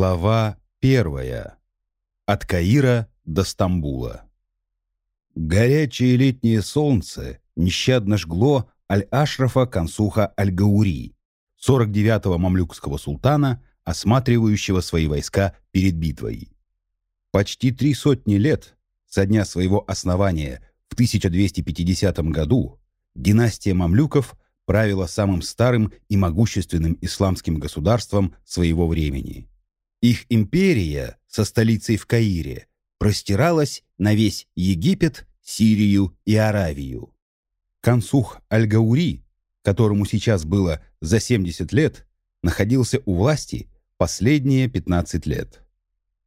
Глава первая. От Каира до Стамбула. Горячее летнее солнце нещадно жгло Аль-Ашрафа Консуха Аль-Гаури, 49-го мамлюкского султана, осматривающего свои войска перед битвой. Почти три сотни лет со дня своего основания в 1250 году династия мамлюков правила самым старым и могущественным исламским государством своего времени. Их империя со столицей в Каире простиралась на весь Египет, Сирию и Аравию. Консух Аль-Гаури, которому сейчас было за 70 лет, находился у власти последние 15 лет.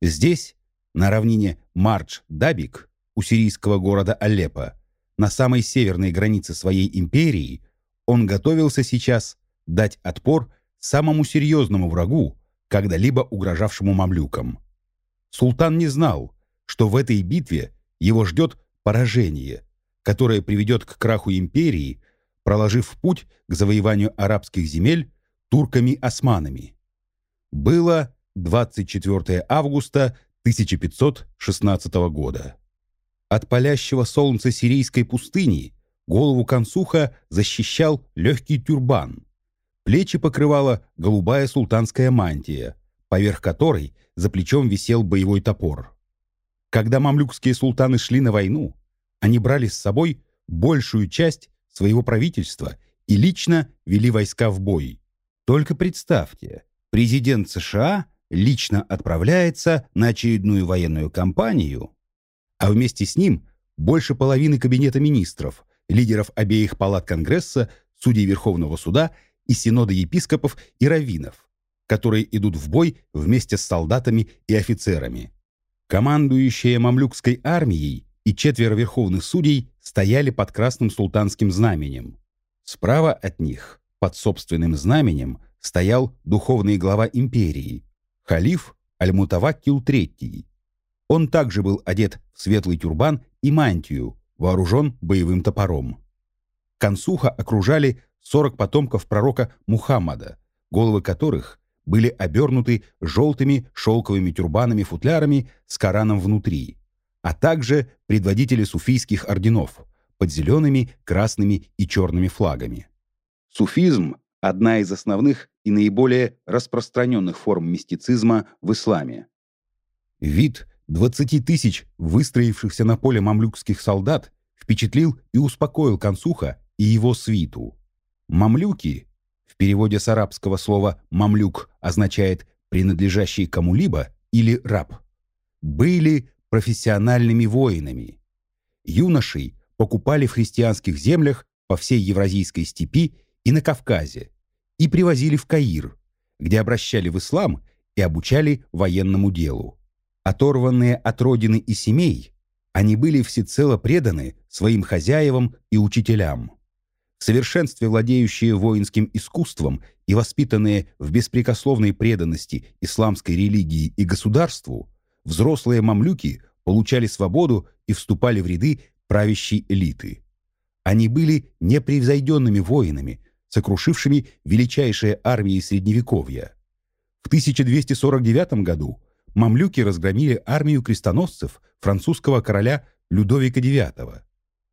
Здесь, на равнине Мардж-Дабик, у сирийского города Алеппо, на самой северной границе своей империи, он готовился сейчас дать отпор самому серьезному врагу, когда-либо угрожавшему мамлюкам. Султан не знал, что в этой битве его ждет поражение, которое приведет к краху империи, проложив путь к завоеванию арабских земель турками-османами. Было 24 августа 1516 года. От палящего солнца сирийской пустыни голову консуха защищал легкий тюрбан, Плечи покрывала голубая султанская мантия, поверх которой за плечом висел боевой топор. Когда мамлюкские султаны шли на войну, они брали с собой большую часть своего правительства и лично вели войска в бой. Только представьте, президент США лично отправляется на очередную военную кампанию, а вместе с ним больше половины кабинета министров, лидеров обеих палат Конгресса, судей Верховного суда и синода епископов и раввинов, которые идут в бой вместе с солдатами и офицерами. Командующие мамлюкской армией и четверо верховных судей стояли под красным султанским знаменем. Справа от них, под собственным знаменем, стоял духовный глава империи, халиф Аль-Мутаваккил III. Он также был одет в светлый тюрбан и мантию, вооружен боевым топором. Консуха окружали 40 потомков пророка Мухаммада, головы которых были обернуты желтыми шелковыми тюрбанами-футлярами с Кораном внутри, а также предводители суфийских орденов под зелеными, красными и черными флагами. Суфизм – одна из основных и наиболее распространенных форм мистицизма в исламе. Вид 20 тысяч выстроившихся на поле мамлюкских солдат впечатлил и успокоил Консуха и его свиту. Мамлюки, в переводе с арабского слова «мамлюк» означает «принадлежащий кому-либо» или «раб», были профессиональными воинами. Юношей покупали в христианских землях по всей Евразийской степи и на Кавказе и привозили в Каир, где обращали в ислам и обучали военному делу. Оторванные от родины и семей, они были всецело преданы своим хозяевам и учителям совершенстве владеющие воинским искусством и воспитанные в беспрекословной преданности исламской религии и государству, взрослые мамлюки получали свободу и вступали в ряды правящей элиты. Они были непревзойденными воинами, сокрушившими величайшие армии Средневековья. В 1249 году мамлюки разгромили армию крестоносцев французского короля Людовика IX.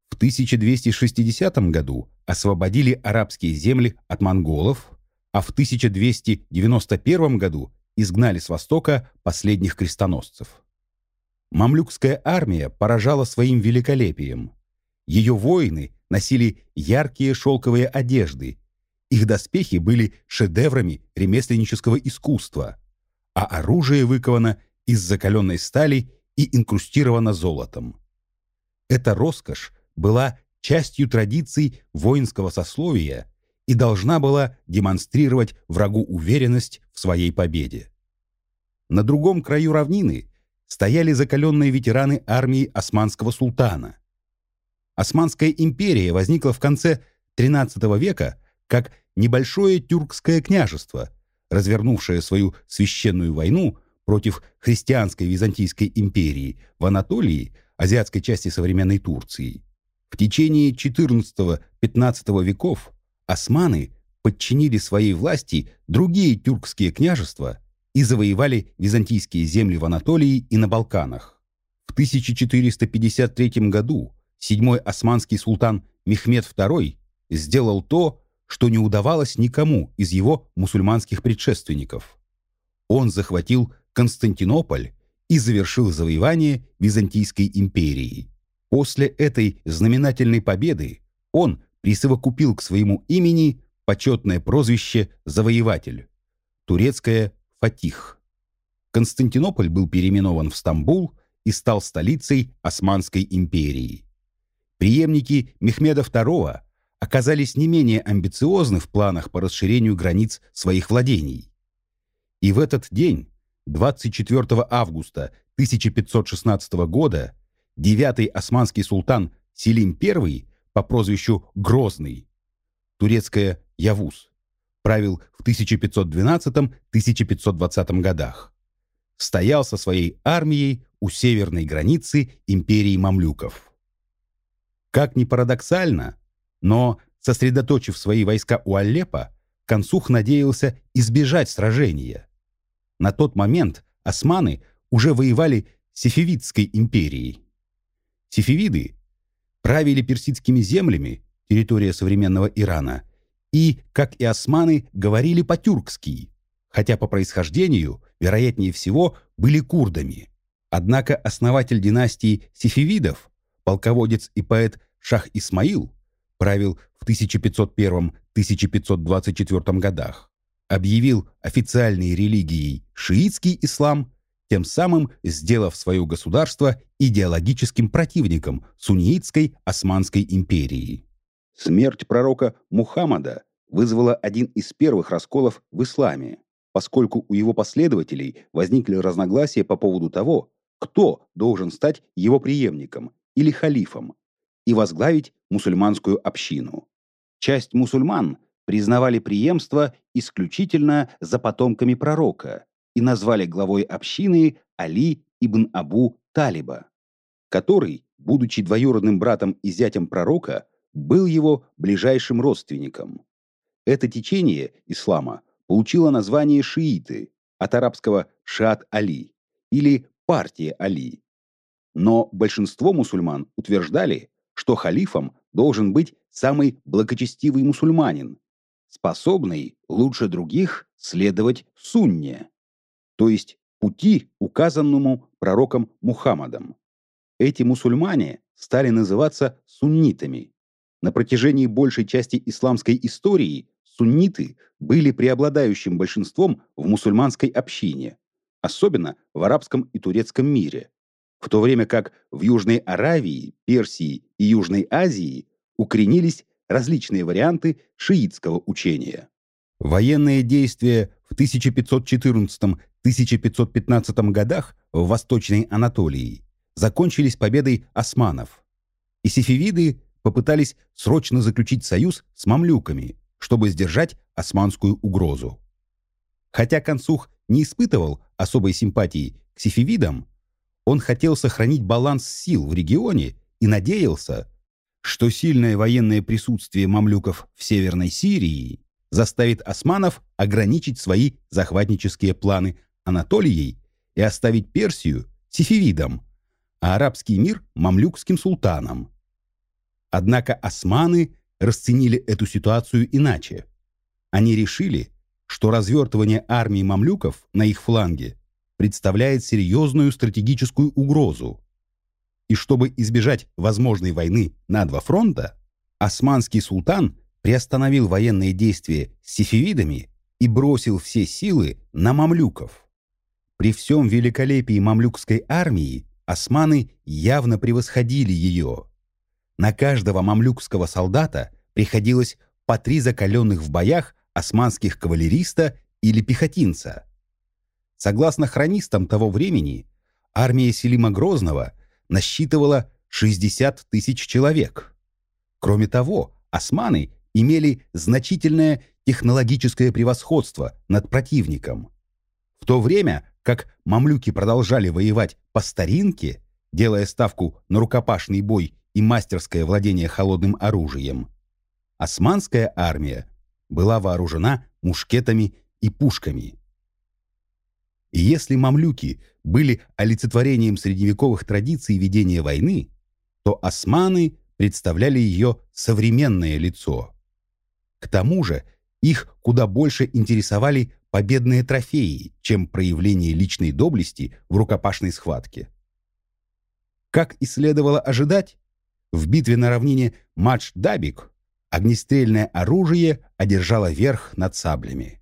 В 1260 году освободили арабские земли от монголов, а в 1291 году изгнали с востока последних крестоносцев. Мамлюкская армия поражала своим великолепием. Ее воины носили яркие шелковые одежды, их доспехи были шедеврами ремесленнического искусства, а оружие выковано из закаленной стали и инкрустировано золотом. Эта роскошь была частью традиций воинского сословия и должна была демонстрировать врагу уверенность в своей победе. На другом краю равнины стояли закаленные ветераны армии османского султана. Османская империя возникла в конце XIII века как небольшое тюркское княжество, развернувшее свою священную войну против христианской Византийской империи в Анатолии, азиатской части современной Турции. В течение XIV-XV веков османы подчинили своей власти другие тюркские княжества и завоевали византийские земли в Анатолии и на Балканах. В 1453 году седьмой османский султан Мехмед II сделал то, что не удавалось никому из его мусульманских предшественников. Он захватил Константинополь и завершил завоевание Византийской империи. После этой знаменательной победы он присовокупил к своему имени почетное прозвище «завоеватель» – турецкое «фатих». Константинополь был переименован в Стамбул и стал столицей Османской империи. Преемники Мехмеда II оказались не менее амбициозны в планах по расширению границ своих владений. И в этот день, 24 августа 1516 года, девятый османский султан Селим I по прозвищу Грозный, турецкое Явуз, правил в 1512-1520 годах, стоял со своей армией у северной границы империи мамлюков. Как ни парадоксально, но, сосредоточив свои войска у Алеппо, Консух надеялся избежать сражения. На тот момент османы уже воевали с Сефевидской империей. Сефевиды правили персидскими землями, территория современного Ирана, и, как и османы, говорили по-тюркски, хотя по происхождению, вероятнее всего, были курдами. Однако основатель династии Сефевидов, полководец и поэт Шах Исмаил, правил в 1501-1524 годах, объявил официальной религией шиитский ислам тем самым сделав свое государство идеологическим противником суннитской Османской империи. Смерть пророка Мухаммада вызвала один из первых расколов в исламе, поскольку у его последователей возникли разногласия по поводу того, кто должен стать его преемником или халифом и возглавить мусульманскую общину. Часть мусульман признавали преемство исключительно за потомками пророка – и назвали главой общины Али ибн Абу Талиба, который, будучи двоюродным братом и зятем пророка, был его ближайшим родственником. Это течение ислама получило название шииты, от арабского «шат Али» или «партия Али». Но большинство мусульман утверждали, что халифом должен быть самый благочестивый мусульманин, способный лучше других следовать сунне то есть пути, указанному пророком Мухаммадом. Эти мусульмане стали называться суннитами. На протяжении большей части исламской истории сунниты были преобладающим большинством в мусульманской общине, особенно в арабском и турецком мире, в то время как в Южной Аравии, Персии и Южной Азии укоренились различные варианты шиитского учения. Военные действия в 1514-1515 годах в Восточной Анатолии закончились победой османов, и сефевиды попытались срочно заключить союз с мамлюками, чтобы сдержать османскую угрозу. Хотя Консух не испытывал особой симпатии к сефевидам, он хотел сохранить баланс сил в регионе и надеялся, что сильное военное присутствие мамлюков в Северной Сирии заставит османов ограничить свои захватнические планы Анатолией и оставить Персию сифивидом, а арабский мир – мамлюкским султаном. Однако османы расценили эту ситуацию иначе. Они решили, что развертывание армии мамлюков на их фланге представляет серьезную стратегическую угрозу. И чтобы избежать возможной войны на два фронта, османский султан приостановил военные действия с сифивидами и бросил все силы на мамлюков. При всем великолепии мамлюкской армии османы явно превосходили ее. На каждого мамлюкского солдата приходилось по три закаленных в боях османских кавалериста или пехотинца. Согласно хронистам того времени, армия Селима Грозного насчитывала 60 тысяч человек. Кроме того, османы имели значительное технологическое превосходство над противником. В то время как мамлюки продолжали воевать по старинке, делая ставку на рукопашный бой и мастерское владение холодным оружием, османская армия была вооружена мушкетами и пушками. И если мамлюки были олицетворением средневековых традиций ведения войны, то османы представляли ее современное лицо. К тому же их куда больше интересовали победные трофеи, чем проявление личной доблести в рукопашной схватке. Как и следовало ожидать, в битве на равнине Мадж-Дабик огнестрельное оружие одержало верх над саблями.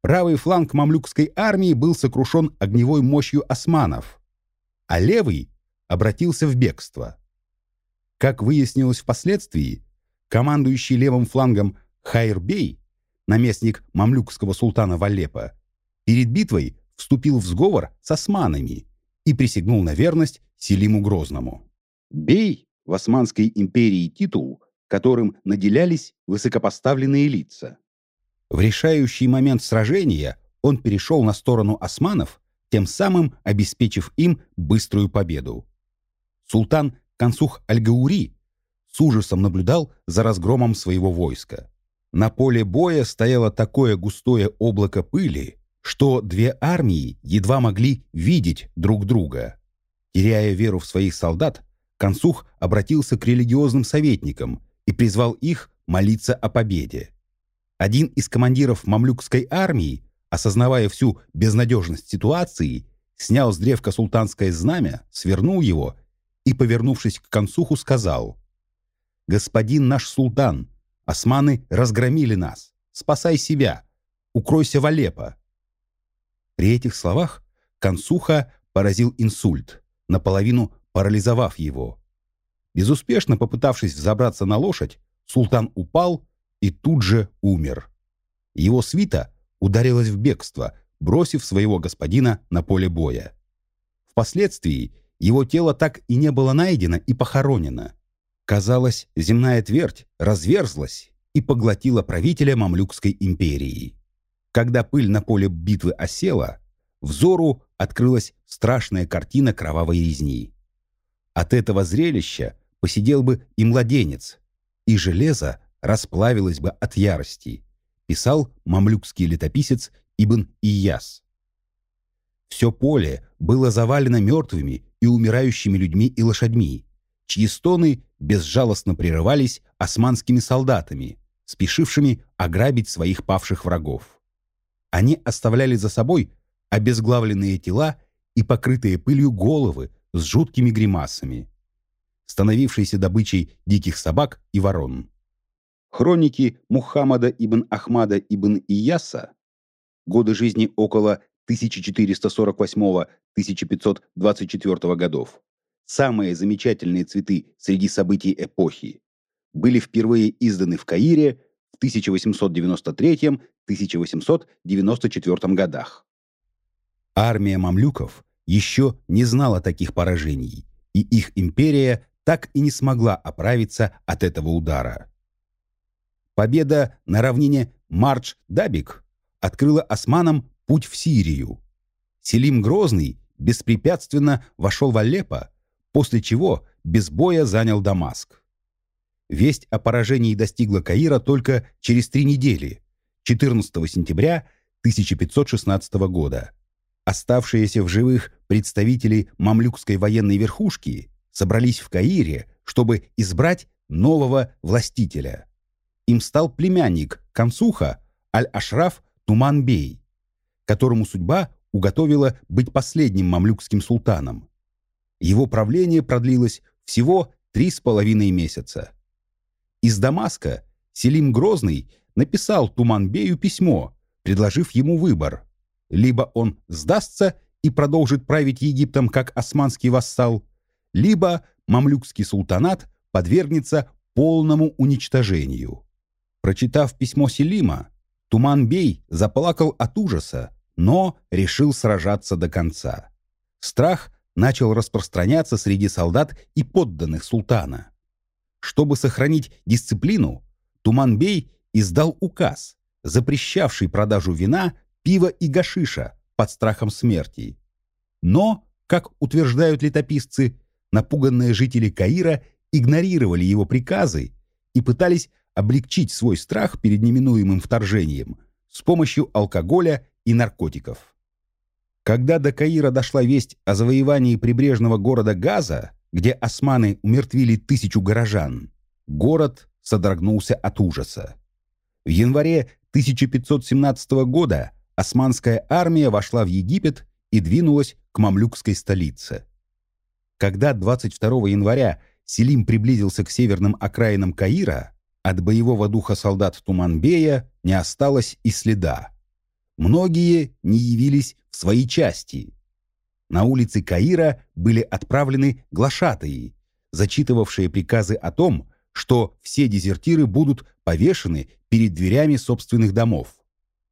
Правый фланг мамлюкской армии был сокрушен огневой мощью османов, а левый обратился в бегство. Как выяснилось впоследствии, командующий левым флангом Хайрбей, наместник мамлюкского султана Валепа, перед битвой вступил в сговор с османами и присягнул на верность Селиму Грозному. Бей в Османской империи титул, которым наделялись высокопоставленные лица. В решающий момент сражения он перешел на сторону османов, тем самым обеспечив им быструю победу. Султан Кансух Аль-Гаури с ужасом наблюдал за разгромом своего войска. На поле боя стояло такое густое облако пыли, что две армии едва могли видеть друг друга. Теряя веру в своих солдат, Консух обратился к религиозным советникам и призвал их молиться о победе. Один из командиров мамлюкской армии, осознавая всю безнадежность ситуации, снял с древка султанское знамя, свернул его и, повернувшись к Консуху, сказал «Господин наш султан, османы разгромили нас. Спасай себя. Укройся в Алеппо». При этих словах Консуха поразил инсульт, наполовину парализовав его. Безуспешно попытавшись взобраться на лошадь, султан упал и тут же умер. Его свита ударилась в бегство, бросив своего господина на поле боя. Впоследствии его тело так и не было найдено и похоронено. Казалось, земная твердь разверзлась и поглотила правителя Мамлюкской империи. Когда пыль на поле битвы осела, взору открылась страшная картина кровавой резни. От этого зрелища посидел бы и младенец, и железо расплавилось бы от ярости, писал мамлюкский летописец Ибн Ияс. Все поле было завалено мертвыми и умирающими людьми и лошадьми, чьи стоны безжалостно прерывались османскими солдатами, спешившими ограбить своих павших врагов. Они оставляли за собой обезглавленные тела и покрытые пылью головы с жуткими гримасами, становившиеся добычей диких собак и ворон. Хроники Мухаммада ибн Ахмада ибн Ияса, годы жизни около 1448-1524 годов, самые замечательные цветы среди событий эпохи, были впервые изданы в Каире в 1893-1894 годах. Армия мамлюков еще не знала таких поражений, и их империя так и не смогла оправиться от этого удара. Победа на равнине Мардж-Дабик открыла османам путь в Сирию. Селим Грозный беспрепятственно вошел в Алеппо, после чего без боя занял Дамаск. Весть о поражении достигла Каира только через три недели, 14 сентября 1516 года. Оставшиеся в живых представители мамлюкской военной верхушки собрались в Каире, чтобы избрать нового властителя. Им стал племянник Консуха Аль-Ашраф Туман-бей, которому судьба уготовила быть последним мамлюкским султаном. Его правление продлилось всего три с половиной месяца. Из Дамаска Селим Грозный написал Туман-бею письмо, предложив ему выбор – либо он сдастся и продолжит править Египтом как османский вассал, либо мамлюкский султанат подвергнется полному уничтожению. Прочитав письмо Селима, Туман-бей заплакал от ужаса, но решил сражаться до конца. Страх начал распространяться среди солдат и подданных султана. Чтобы сохранить дисциплину, Туман-бей издал указ, запрещавший продажу вина пива и гашиша под страхом смерти. Но, как утверждают летописцы, напуганные жители Каира игнорировали его приказы и пытались облегчить свой страх перед неминуемым вторжением с помощью алкоголя и наркотиков. Когда до Каира дошла весть о завоевании прибрежного города Газа, где османы умертвили тысячу горожан, город содрогнулся от ужаса. В январе 1517 года османская армия вошла в Египет и двинулась к мамлюкской столице. Когда 22 января Селим приблизился к северным окраинам Каира, от боевого духа солдат Туманбея не осталось и следа. Многие не явились в свои части. На улицы Каира были отправлены глашатаи, зачитывавшие приказы о том, что все дезертиры будут повешены перед дверями собственных домов.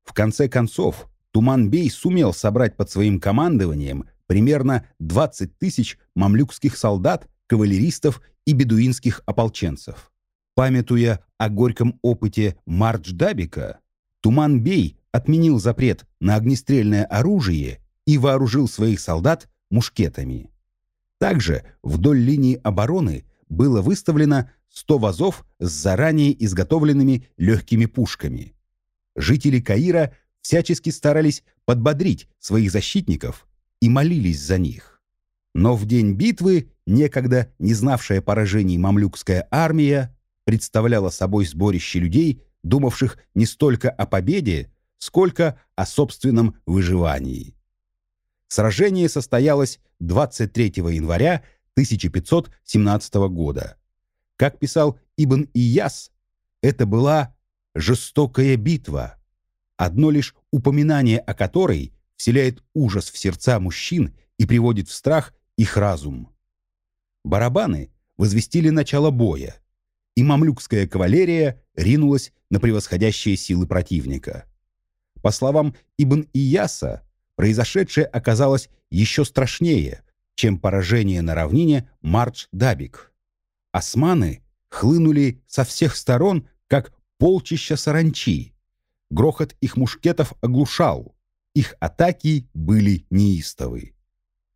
В конце концов, Туман-бей сумел собрать под своим командованием примерно 20 тысяч мамлюкских солдат, кавалеристов и бедуинских ополченцев. Памятуя о горьком опыте Мардж-Дабика, Туман-бей отменил запрет на огнестрельное оружие и вооружил своих солдат мушкетами. Также вдоль линии обороны было выставлено 100 вазов с заранее изготовленными легкими пушками. Жители Каира всячески старались подбодрить своих защитников и молились за них. Но в день битвы некогда не знавшая поражений мамлюкская армия представляла собой сборище людей, думавших не столько о победе, сколько о собственном выживании. Сражение состоялось 23 января 1517 года. Как писал Ибн Ияс, это была жестокая битва, одно лишь упоминание о которой вселяет ужас в сердца мужчин и приводит в страх их разум. Барабаны возвестили начало боя, и мамлюкская кавалерия ринулась на превосходящие силы противника. По словам Ибн Ияса, произошедшее оказалось еще страшнее, чем поражение на равнине Мардж-Дабик. Османы хлынули со всех сторон, как полчища саранчи, Грохот их мушкетов оглушал. Их атаки были неистовы.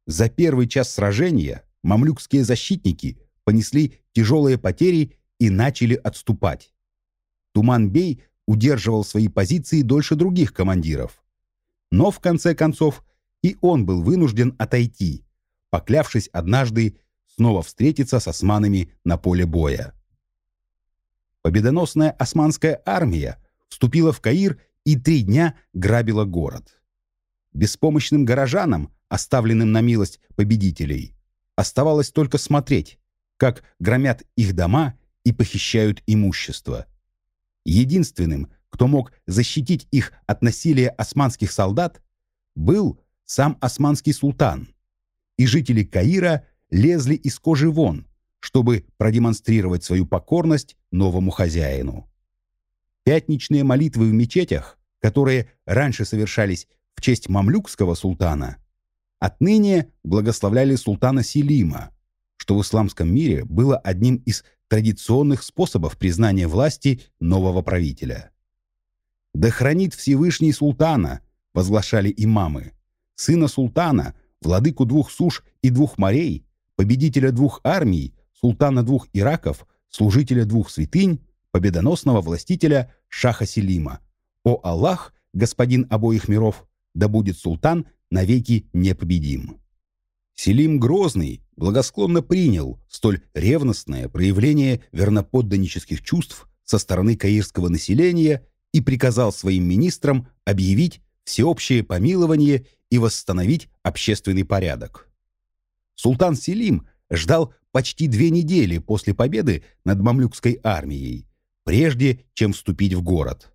За первый час сражения мамлюкские защитники понесли тяжелые потери и начали отступать. Туман-бей удерживал свои позиции дольше других командиров. Но в конце концов и он был вынужден отойти, поклявшись однажды снова встретиться с османами на поле боя. Победоносная османская армия вступила в Каир и три дня грабила город. Беспомощным горожанам, оставленным на милость победителей, оставалось только смотреть, как громят их дома и похищают имущество. Единственным, кто мог защитить их от насилия османских солдат, был сам османский султан. И жители Каира лезли из кожи вон, чтобы продемонстрировать свою покорность новому хозяину. Пятничные молитвы в мечетях, которые раньше совершались в честь мамлюкского султана, отныне благословляли султана Селима, что в исламском мире было одним из традиционных способов признания власти нового правителя. «Да хранит Всевышний султана», — возглашали имамы, «сына султана, владыку двух суш и двух морей, победителя двух армий, султана двух Ираков, служителя двух святынь, победоносного властителя Шаха Селима. «О Аллах, господин обоих миров, да будет султан навеки непобедим». Селим Грозный благосклонно принял столь ревностное проявление верноподданнических чувств со стороны каирского населения и приказал своим министрам объявить всеобщее помилование и восстановить общественный порядок. Султан Селим ждал почти две недели после победы над мамлюкской армией, прежде чем вступить в город.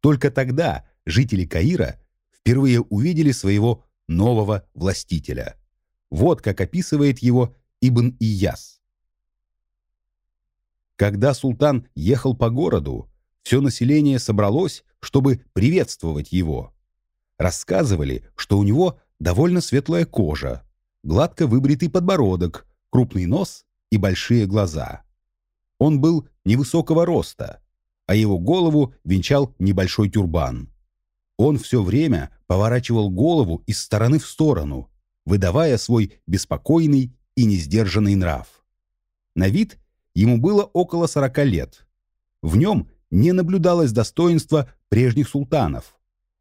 Только тогда жители Каира впервые увидели своего нового властителя. Вот как описывает его Ибн Ияс. Когда султан ехал по городу, все население собралось, чтобы приветствовать его. Рассказывали, что у него довольно светлая кожа, гладко выбритый подбородок, крупный нос и большие глаза. Он был невысокого роста, а его голову венчал небольшой тюрбан. Он все время поворачивал голову из стороны в сторону, выдавая свой беспокойный и несдержанный нрав. На вид ему было около сорока лет. В нем не наблюдалось достоинства прежних султанов.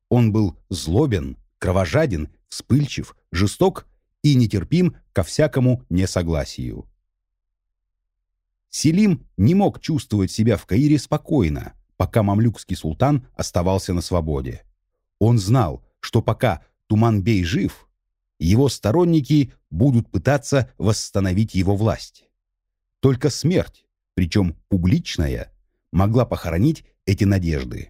Он был злобен, кровожаден, вспыльчив, жесток и нетерпим ко всякому несогласию. Селим не мог чувствовать себя в Каире спокойно, пока мамлюкский султан оставался на свободе. Он знал, что пока Туманбей жив, его сторонники будут пытаться восстановить его власть. Только смерть, причем публичная, могла похоронить эти надежды.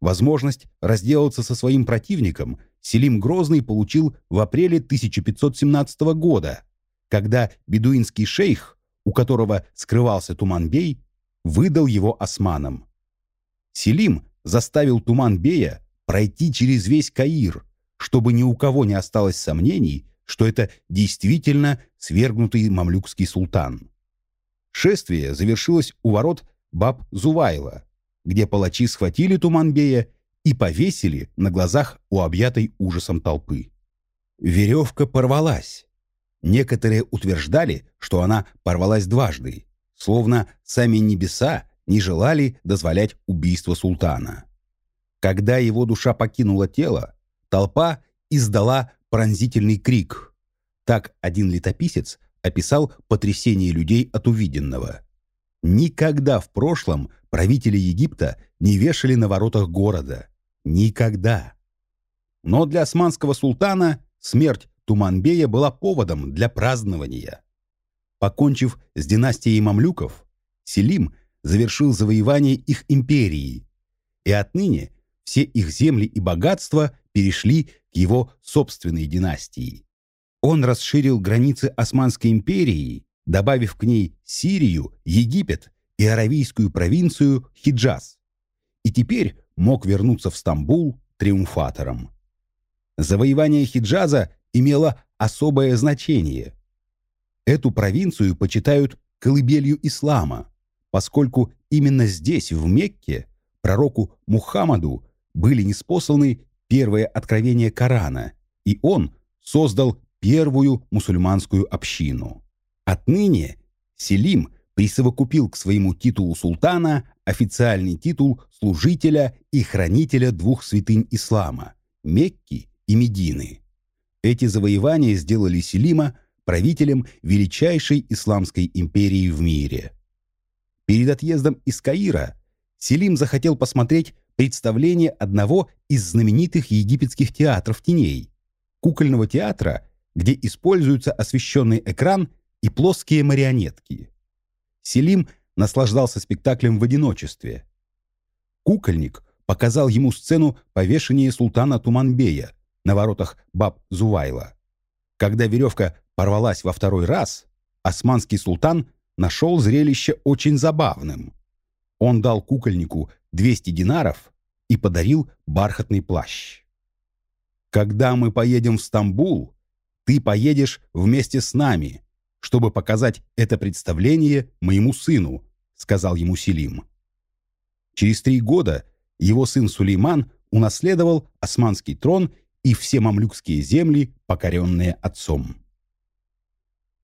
Возможность разделаться со своим противником Селим Грозный получил в апреле 1517 года, когда бедуинский шейх, у которого скрывался Туманбей, выдал его османам. Селим заставил Туманбея пройти через весь Каир, чтобы ни у кого не осталось сомнений, что это действительно свергнутый мамлюкский султан. Шествие завершилось у ворот Баб-Зувайла, где палачи схватили Туманбея и повесили на глазах у объятой ужасом толпы. Веревка порвалась. Некоторые утверждали, что она порвалась дважды, словно сами небеса не желали дозволять убийство султана. Когда его душа покинула тело, толпа издала пронзительный крик. Так один летописец описал потрясение людей от увиденного. Никогда в прошлом правители Египта не вешали на воротах города. Никогда. Но для османского султана смерть Туманбея была поводом для празднования. Покончив с династией мамлюков, Селим завершил завоевание их империи, и отныне все их земли и богатства перешли к его собственной династии. Он расширил границы Османской империи, добавив к ней Сирию, Египет и аравийскую провинцию Хиджаз. И теперь мог вернуться в Стамбул триумфатором. Завоевание Хиджаза имело особое значение. Эту провинцию почитают колыбелью ислама, поскольку именно здесь, в Мекке, пророку Мухаммаду были неспосланы первые откровения Корана, и он создал первую мусульманскую общину. Отныне Селим присовокупил к своему титулу султана официальный титул служителя и хранителя двух святынь ислама – Мекки и Медины. Эти завоевания сделали Селима правителем величайшей исламской империи в мире. Перед отъездом из Каира Селим захотел посмотреть представление одного из знаменитых египетских театров теней – кукольного театра, где используется освещенный экран и плоские марионетки. Селим наслаждался спектаклем в одиночестве. Кукольник показал ему сцену повешения султана Туманбея на воротах Баб-Зувайла. Когда веревка порвалась во второй раз, османский султан нашел зрелище очень забавным. Он дал кукольнику 200 динаров и подарил бархатный плащ. «Когда мы поедем в Стамбул, ты поедешь вместе с нами, чтобы показать это представление моему сыну», сказал ему Селим. Через три года его сын Сулейман унаследовал османский трон и все мамлюкские земли, покоренные отцом.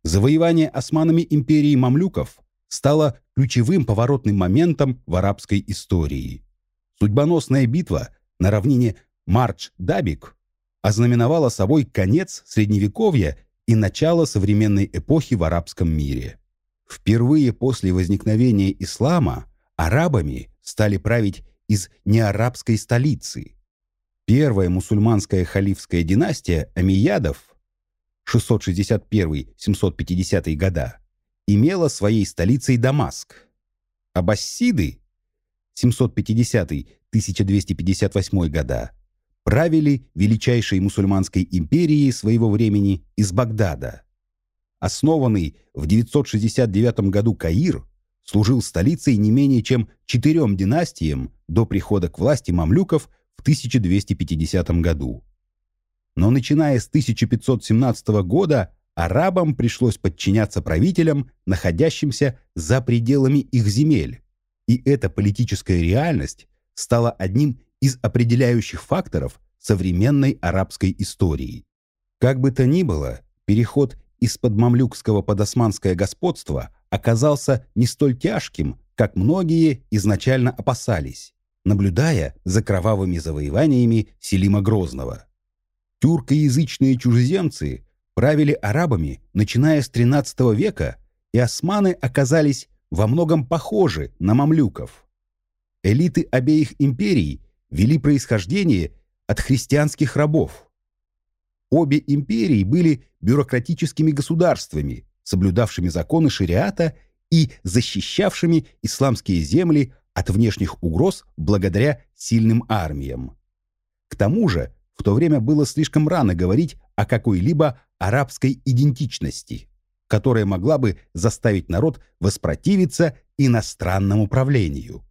Завоевание османами империи мамлюков стало ключевым поворотным моментом в арабской истории. Судьбоносная битва на равнине Марч-Дабик ознаменовала собой конец Средневековья и начало современной эпохи в арабском мире. Впервые после возникновения ислама арабами стали править из неарабской столицы. Первая мусульманская халифская династия амиядов 661-750 года имела своей столицей Дамаск. Аббасиды 750-1258 года правили величайшей мусульманской империей своего времени из Багдада. Основанный в 969 году Каир служил столицей не менее чем четырем династиям до прихода к власти мамлюков в 1250 году. Но начиная с 1517 года арабам пришлось подчиняться правителям, находящимся за пределами их земель, и эта политическая реальность стала одним из определяющих факторов современной арабской истории. Как бы то ни было, переход из-под мамлюкского под османское господство оказался не столь тяжким, как многие изначально опасались, наблюдая за кровавыми завоеваниями Селима Грозного. Тюркоязычные чужеземцы правили арабами, начиная с XIII века, и османы оказались во многом похожи на мамлюков. Элиты обеих империй вели происхождение от христианских рабов. Обе империи были бюрократическими государствами, соблюдавшими законы шариата и защищавшими исламские земли от внешних угроз благодаря сильным армиям. К тому же, в то время было слишком рано говорить о какой-либо арабской идентичности, которая могла бы заставить народ воспротивиться иностранному правлению.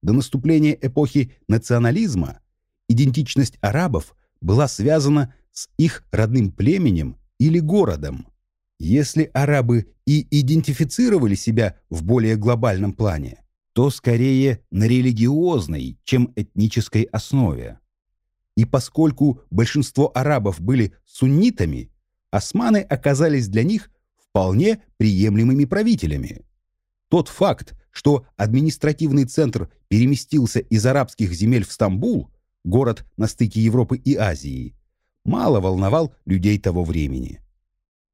До наступления эпохи национализма идентичность арабов была связана с их родным племенем или городом. Если арабы и идентифицировали себя в более глобальном плане, то скорее на религиозной, чем этнической основе. И поскольку большинство арабов были суннитами, османы оказались для них вполне приемлемыми правителями. Тот факт, что административный центр переместился из арабских земель в Стамбул, город на стыке Европы и Азии, мало волновал людей того времени.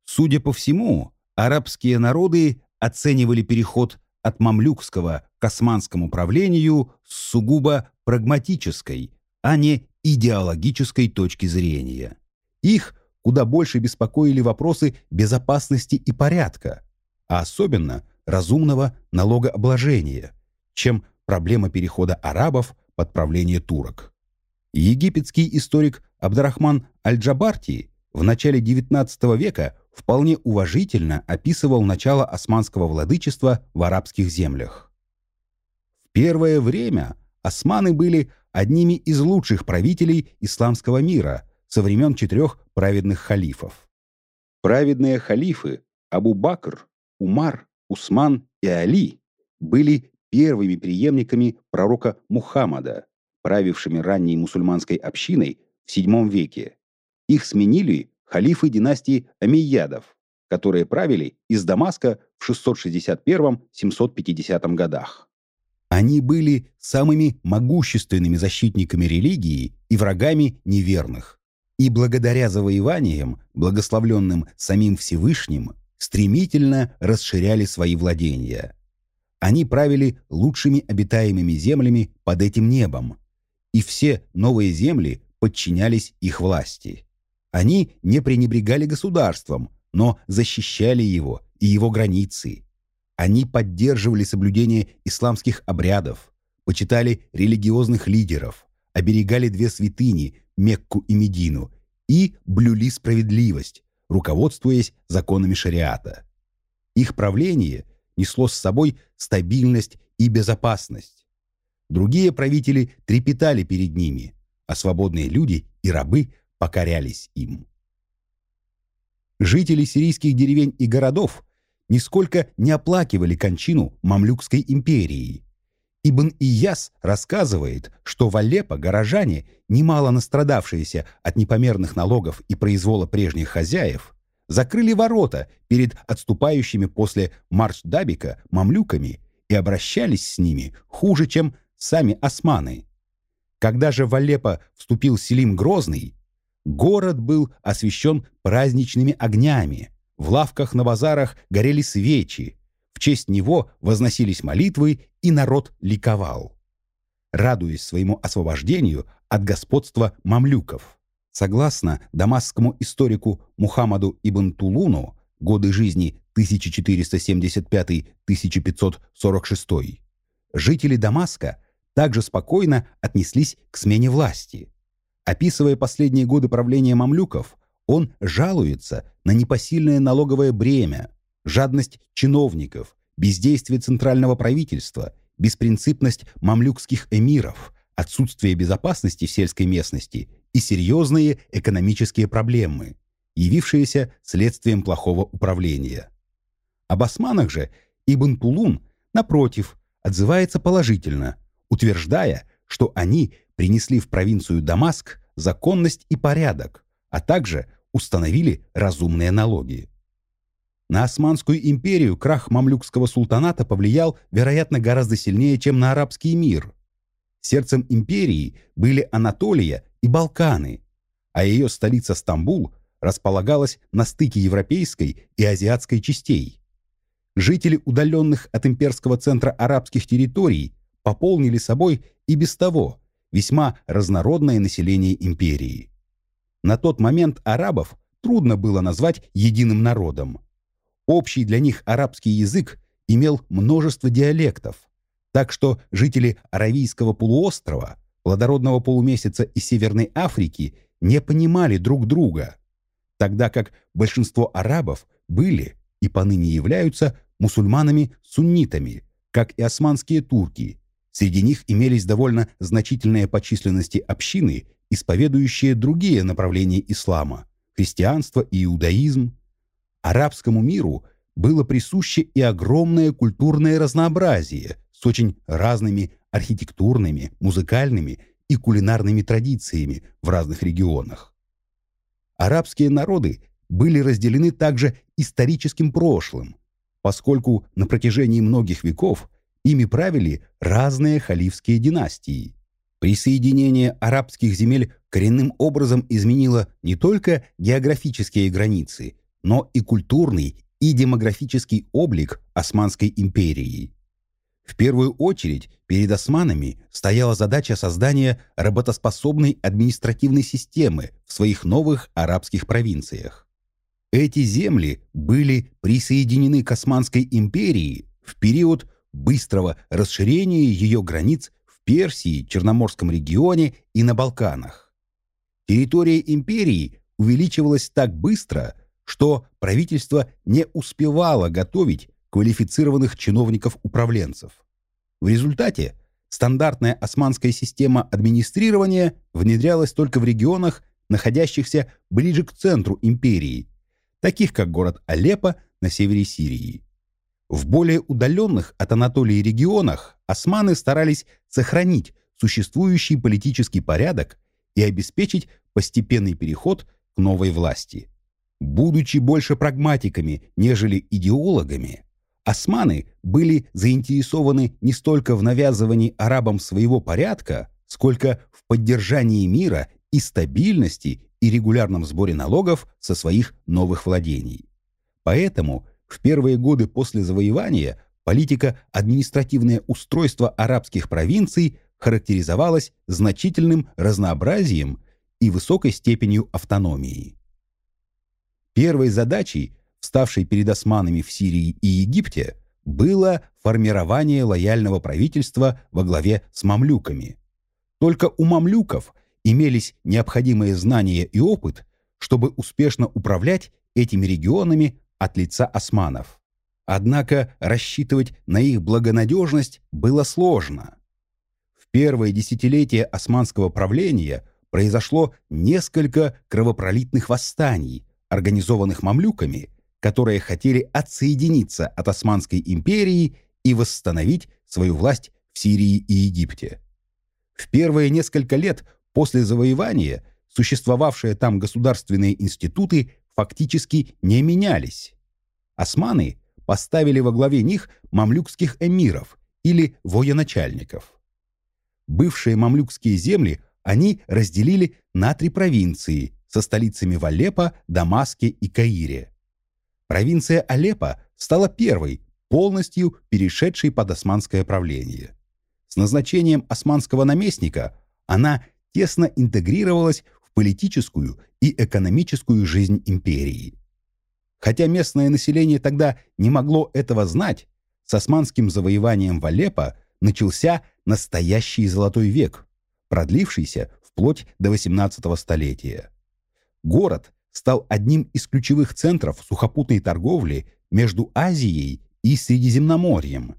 Судя по всему, арабские народы оценивали переход от мамлюкского к османскому правлению с сугубо прагматической, а не идеологической точки зрения. Их куда больше беспокоили вопросы безопасности и порядка, а особенно разумного налогообложения, чем проблема перехода арабов под правление турок. Египетский историк Абдрахман Аль-Джабарти в начале XIX века вполне уважительно описывал начало османского владычества в арабских землях. В первое время османы были одними из лучших правителей исламского мира со времен четырех праведных халифов. Праведные халифы Абу Бакр, Умар, Усман и Али были первыми преемниками пророка Мухаммада, правившими ранней мусульманской общиной в VII веке. Их сменили халифы династии Амиядов, которые правили из Дамаска в 661-750 годах. Они были самыми могущественными защитниками религии и врагами неверных. И благодаря завоеваниям, благословленным самим Всевышним, стремительно расширяли свои владения. Они правили лучшими обитаемыми землями под этим небом, и все новые земли подчинялись их власти. Они не пренебрегали государством, но защищали его и его границы. Они поддерживали соблюдение исламских обрядов, почитали религиозных лидеров, оберегали две святыни, Мекку и Медину, и блюли справедливость, руководствуясь законами шариата. Их правление несло с собой стабильность и безопасность. Другие правители трепетали перед ними, а свободные люди и рабы покорялись им. Жители сирийских деревень и городов нисколько не оплакивали кончину Мамлюкской империи. Ибн Ияс рассказывает, что в Алеппо горожане, немало настрадавшиеся от непомерных налогов и произвола прежних хозяев, закрыли ворота перед отступающими после Марш-Дабика мамлюками и обращались с ними хуже, чем сами османы. Когда же в Алеппо вступил Селим Грозный, город был освещен праздничными огнями, в лавках на базарах горели свечи, в честь него возносились молитвы, и народ ликовал, радуясь своему освобождению от господства мамлюков. Согласно дамасскому историку Мухаммаду ибн Тулуну, годы жизни 1475-1546, жители Дамаска также спокойно отнеслись к смене власти. Описывая последние годы правления мамлюков, он жалуется на непосильное налоговое бремя, жадность чиновников, бездействие центрального правительства, беспринципность мамлюкских эмиров, отсутствие безопасности в сельской местности и серьезные экономические проблемы, явившиеся следствием плохого управления. Об османах же Ибн Тулун, напротив, отзывается положительно, утверждая, что они принесли в провинцию Дамаск законность и порядок, а также установили разумные налоги. На Османскую империю крах мамлюкского султаната повлиял, вероятно, гораздо сильнее, чем на арабский мир. Сердцем империи были Анатолия и Балканы, а ее столица Стамбул располагалась на стыке европейской и азиатской частей. Жители удаленных от имперского центра арабских территорий пополнили собой и без того весьма разнородное население империи. На тот момент арабов трудно было назвать единым народом. Общий для них арабский язык имел множество диалектов, так что жители Аравийского полуострова, плодородного полумесяца и Северной Африки не понимали друг друга, тогда как большинство арабов были и поныне являются мусульманами-суннитами, как и османские турки. Среди них имелись довольно значительные по численности общины, исповедующие другие направления ислама – христианство и иудаизм. Арабскому миру было присуще и огромное культурное разнообразие с очень разными архитектурными, музыкальными и кулинарными традициями в разных регионах. Арабские народы были разделены также историческим прошлым, поскольку на протяжении многих веков ими правили разные халифские династии. Присоединение арабских земель коренным образом изменило не только географические границы, но и культурный и демографический облик Османской империи. В первую очередь перед османами стояла задача создания работоспособной административной системы в своих новых арабских провинциях. Эти земли были присоединены к Османской империи в период быстрого расширения ее границ Персии, Черноморском регионе и на Балканах. Территория империи увеличивалась так быстро, что правительство не успевало готовить квалифицированных чиновников-управленцев. В результате стандартная османская система администрирования внедрялась только в регионах, находящихся ближе к центру империи, таких как город Алеппо на севере Сирии. В более удаленных от Анатолии регионах османы старались сохранить существующий политический порядок и обеспечить постепенный переход к новой власти. Будучи больше прагматиками, нежели идеологами, османы были заинтересованы не столько в навязывании арабам своего порядка, сколько в поддержании мира и стабильности и регулярном сборе налогов со своих новых владений. Поэтому в первые годы после завоевания политика административное устройство арабских провинций характеризовалась значительным разнообразием и высокой степенью автономии. Первой задачей, ставшей перед османами в Сирии и Египте, было формирование лояльного правительства во главе с мамлюками. Только у мамлюков имелись необходимые знания и опыт, чтобы успешно управлять этими регионами от лица османов. Однако рассчитывать на их благонадежность было сложно. В первое десятилетие османского правления произошло несколько кровопролитных восстаний, организованных мамлюками, которые хотели отсоединиться от Османской империи и восстановить свою власть в Сирии и Египте. В первые несколько лет после завоевания существовавшие там государственные институты фактически не менялись. Османы поставили во главе них мамлюкских эмиров или военачальников. Бывшие мамлюкские земли они разделили на три провинции со столицами в Алеппо, Дамаске и Каире. Провинция Алеппо стала первой, полностью перешедшей под османское правление. С назначением османского наместника она тесно интегрировалась политическую и экономическую жизнь империи. Хотя местное население тогда не могло этого знать, с османским завоеванием в Алеппо начался настоящий золотой век, продлившийся вплоть до XVIII столетия. Город стал одним из ключевых центров сухопутной торговли между Азией и Средиземноморьем.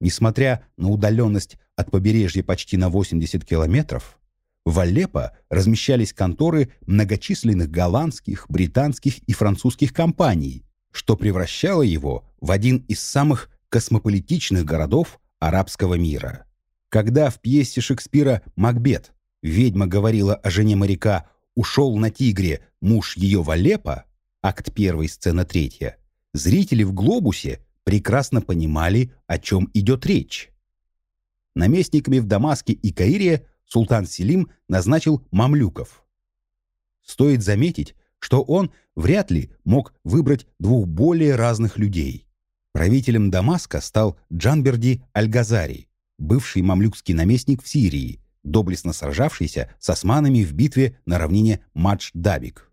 Несмотря на удаленность от побережья почти на 80 километров, в Алеппо размещались конторы многочисленных голландских, британских и французских компаний, что превращало его в один из самых космополитичных городов арабского мира. Когда в пьесе Шекспира «Макбет» ведьма говорила о жене моряка ушел на тигре муж ее Валепа, акт 1, сцена 3, зрители в «Глобусе» прекрасно понимали, о чем идет речь. Наместниками в Дамаске и Каире султан Селим назначил мамлюков. Стоит заметить, что он вряд ли мог выбрать двух более разных людей. Правителем Дамаска стал Джанберди Аль-Газари, бывший мамлюкский наместник в Сирии, доблестно сражавшийся с османами в битве на равнине Мадж-Дабик.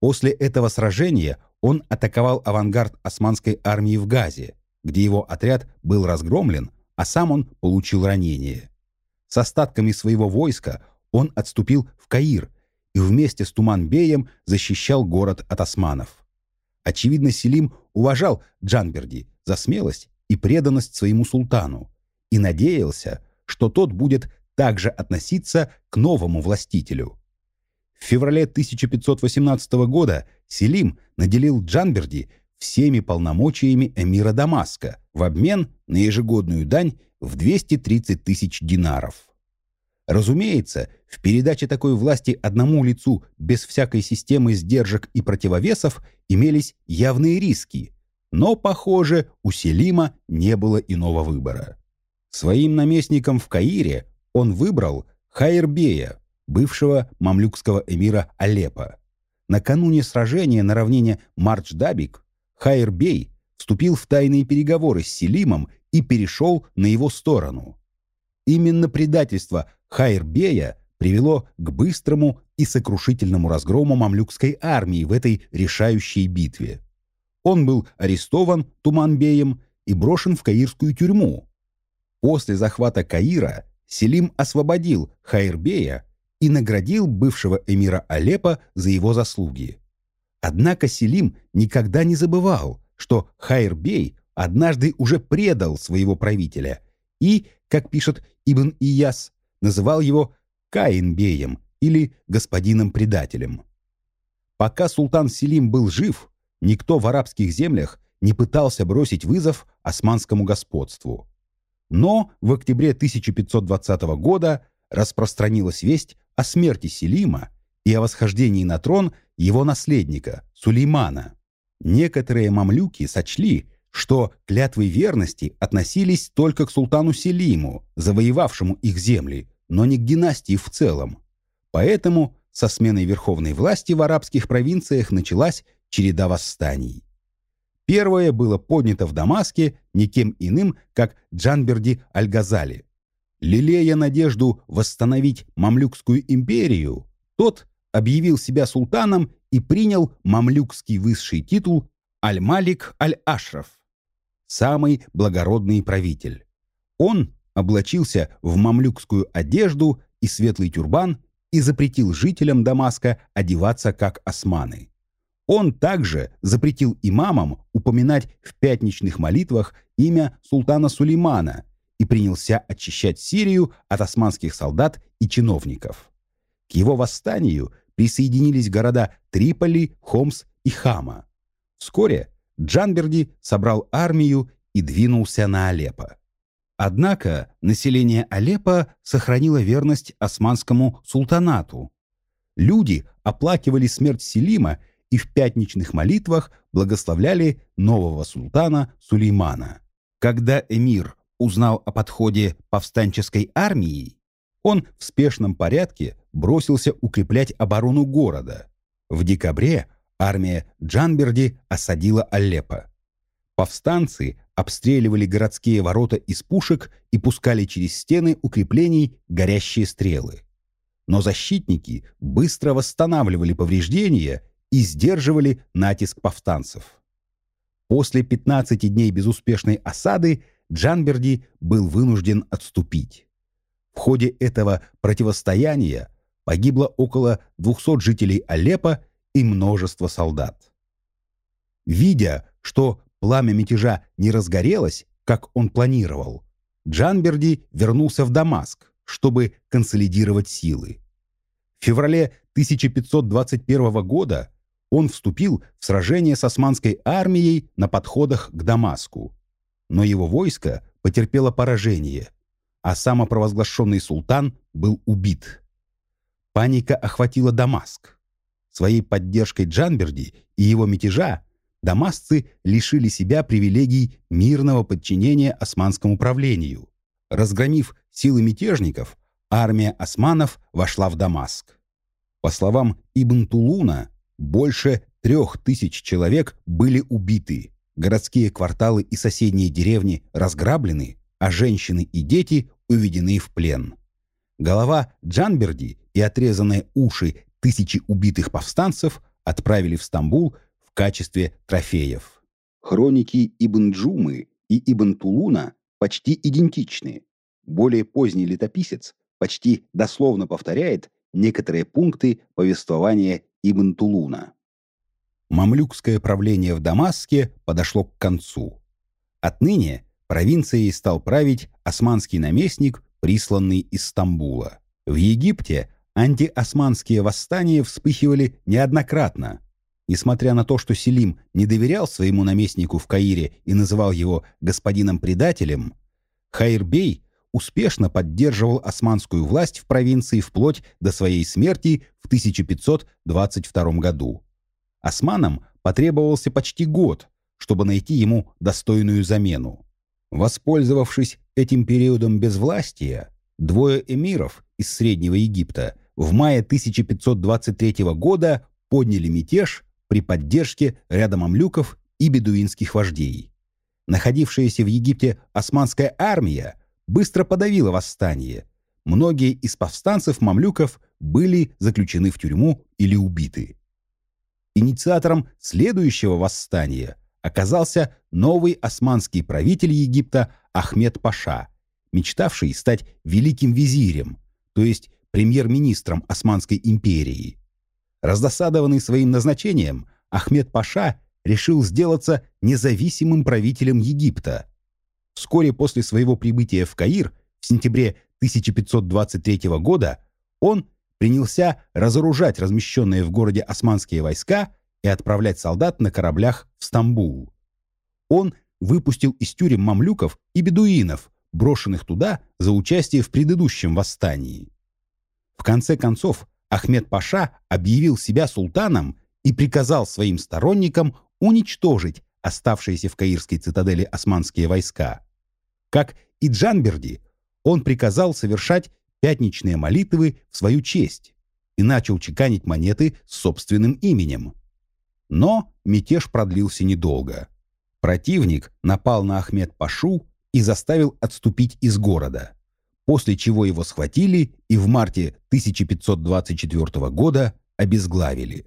После этого сражения он атаковал авангард османской армии в Газе, где его отряд был разгромлен, а сам он получил ранение. С остатками своего войска он отступил в Каир и вместе с Туманбеем защищал город от османов. Очевидно, Селим уважал Джанберди за смелость и преданность своему султану и надеялся, что тот будет также относиться к новому властителю. В феврале 1518 года Селим наделил Джанберди всеми полномочиями эмира Дамаска в обмен на ежегодную дань в 230 тысяч динаров. Разумеется, в передаче такой власти одному лицу без всякой системы сдержек и противовесов имелись явные риски, но, похоже, у Селима не было иного выбора. Своим наместником в Каире он выбрал Хайрбея, бывшего мамлюкского эмира Алеппо. Накануне сражения на равнине Марч-Дабик Хайрбей вступил в тайные переговоры с Селимом и перешел на его сторону. Именно предательство Хайрбея привело к быстрому и сокрушительному разгрому мамлюкской армии в этой решающей битве. Он был арестован Туманбеем и брошен в каирскую тюрьму. После захвата Каира Селим освободил Хайрбея и наградил бывшего эмира Алеппо за его заслуги. Однако Селим никогда не забывал, что Хайрбей однажды уже предал своего правителя и, как пишет Ибн Ияс, называл его Каинбеем или господином-предателем. Пока султан Селим был жив, никто в арабских землях не пытался бросить вызов османскому господству. Но в октябре 1520 года распространилась весть о смерти Селима и о восхождении на трон его наследника Сулеймана. Некоторые мамлюки сочли, что клятвы верности относились только к султану Селиму, завоевавшему их земли, но не к династии в целом. Поэтому со сменой верховной власти в арабских провинциях началась череда восстаний. Первое было поднято в Дамаске никем иным, как Джанберди Аль-Газали. Лелея надежду восстановить Мамлюкскую империю, тот объявил себя султаном и принял мамлюкский высший титул Аль-Малик Аль-Ашраф, самый благородный правитель. Он облачился в мамлюкскую одежду и светлый тюрбан и запретил жителям Дамаска одеваться как османы. Он также запретил имамам упоминать в пятничных молитвах имя султана Сулеймана и принялся очищать Сирию от османских солдат и чиновников. К его восстанию присоединились города Триполи, Хомс и Хама. Вскоре Джанберди собрал армию и двинулся на Алеппо. Однако население Алеппо сохранило верность османскому султанату. Люди оплакивали смерть Селима и в пятничных молитвах благословляли нового султана Сулеймана. Когда эмир узнал о подходе повстанческой армии, он в спешном порядке бросился укреплять оборону города. В декабре армия Джанберди осадила Алеппо. Повстанцы обстреливали городские ворота из пушек и пускали через стены укреплений горящие стрелы. Но защитники быстро восстанавливали повреждения и сдерживали натиск повстанцев. После 15 дней безуспешной осады Джанберди был вынужден отступить. В ходе этого противостояния погибло около 200 жителей Алеппо и множество солдат. Видя, что пламя мятежа не разгорелось, как он планировал, Джанберди вернулся в Дамаск, чтобы консолидировать силы. В феврале 1521 года он вступил в сражение с османской армией на подходах к Дамаску. Но его войско потерпело поражение, а самопровозглашенный султан был убит. Паника охватила Дамаск. Своей поддержкой Джанберди и его мятежа дамасцы лишили себя привилегий мирного подчинения османскому правлению. Разгромив силы мятежников, армия османов вошла в Дамаск. По словам Ибн Тулуна, больше трех тысяч человек были убиты, городские кварталы и соседние деревни разграблены, а женщины и дети уведены в плен. Голова Джанберди и отрезанные уши тысячи убитых повстанцев отправили в Стамбул в качестве трофеев. Хроники Ибн Джумы и Ибн Тулуна почти идентичны. Более поздний летописец почти дословно повторяет некоторые пункты повествования Ибн Тулуна. Мамлюкское правление в Дамаске подошло к концу. Отныне провинцией стал править османский наместник, присланный из Стамбула. В Египте антиосманские восстания вспыхивали неоднократно. Несмотря на то, что Селим не доверял своему наместнику в Каире и называл его господином-предателем, Хайрбей успешно поддерживал османскую власть в провинции вплоть до своей смерти в 1522 году. Османам потребовался почти год, чтобы найти ему достойную замену. Воспользовавшись этим периодом безвластия, двое эмиров из Среднего Египта в мае 1523 года подняли мятеж при поддержке ряда мамлюков и бедуинских вождей. Находившаяся в Египте османская армия быстро подавила восстание. Многие из повстанцев-мамлюков были заключены в тюрьму или убиты. Инициатором следующего восстания оказался новый османский правитель Египта Ахмед Паша, мечтавший стать великим визирем, то есть премьер-министром Османской империи. Раздосадованный своим назначением, Ахмед Паша решил сделаться независимым правителем Египта. Вскоре после своего прибытия в Каир в сентябре 1523 года он принялся разоружать размещенные в городе османские войска и отправлять солдат на кораблях в Стамбул. Он выпустил из тюрем мамлюков и бедуинов, брошенных туда за участие в предыдущем восстании. Конце концов, Ахмед Паша объявил себя султаном и приказал своим сторонникам уничтожить оставшиеся в Каирской цитадели османские войска. Как и Джанберди, он приказал совершать пятничные молитвы в свою честь и начал чеканить монеты с собственным именем. Но мятеж продлился недолго. Противник напал на Ахмед Пашу и заставил отступить из города, после чего его схватили и в марте 1524 года обезглавили.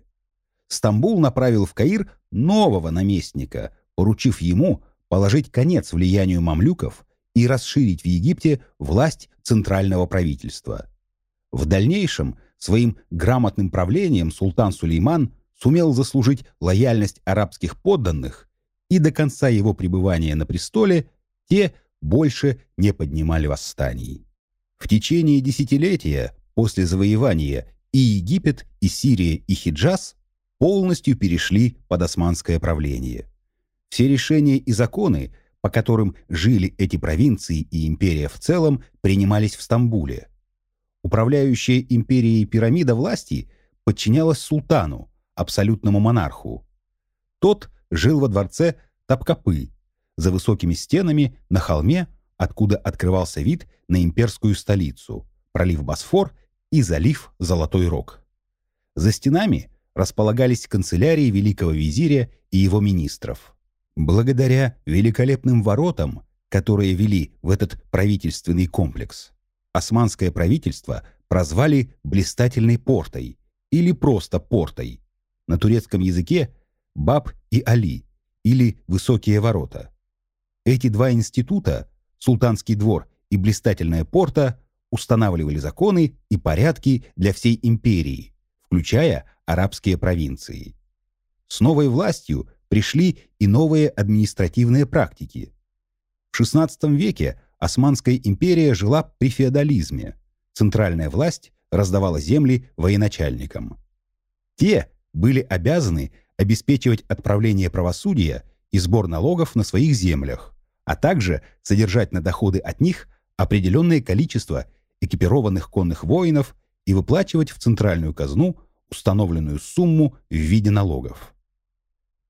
Стамбул направил в Каир нового наместника, поручив ему положить конец влиянию мамлюков и расширить в Египте власть центрального правительства. В дальнейшем своим грамотным правлением султан Сулейман сумел заслужить лояльность арабских подданных, и до конца его пребывания на престоле те больше не поднимали восстаний. В течение десятилетия после завоевания и Египет, и Сирия, и Хиджаз полностью перешли под османское правление. Все решения и законы, по которым жили эти провинции и империя в целом, принимались в Стамбуле. Управляющая империей пирамида власти подчинялась султану, абсолютному монарху. Тот жил во дворце Тапкапы, за высокими стенами на холме, откуда открывался вид на имперскую столицу, пролив Босфор и залив Золотой Рог. За стенами располагались канцелярии великого визиря и его министров. Благодаря великолепным воротам, которые вели в этот правительственный комплекс, османское правительство прозвали «блистательной портой» или просто «портой». На турецком языке «баб» и «али» или «высокие ворота». Эти два института, Султанский двор и Блистательная порта, устанавливали законы и порядки для всей империи, включая арабские провинции. С новой властью пришли и новые административные практики. В XVI веке Османская империя жила при феодализме. Центральная власть раздавала земли военачальникам. Те были обязаны обеспечивать отправление правосудия и сбор налогов на своих землях, а также содержать на доходы от них определенное количество экипированных конных воинов и выплачивать в центральную казну установленную сумму в виде налогов.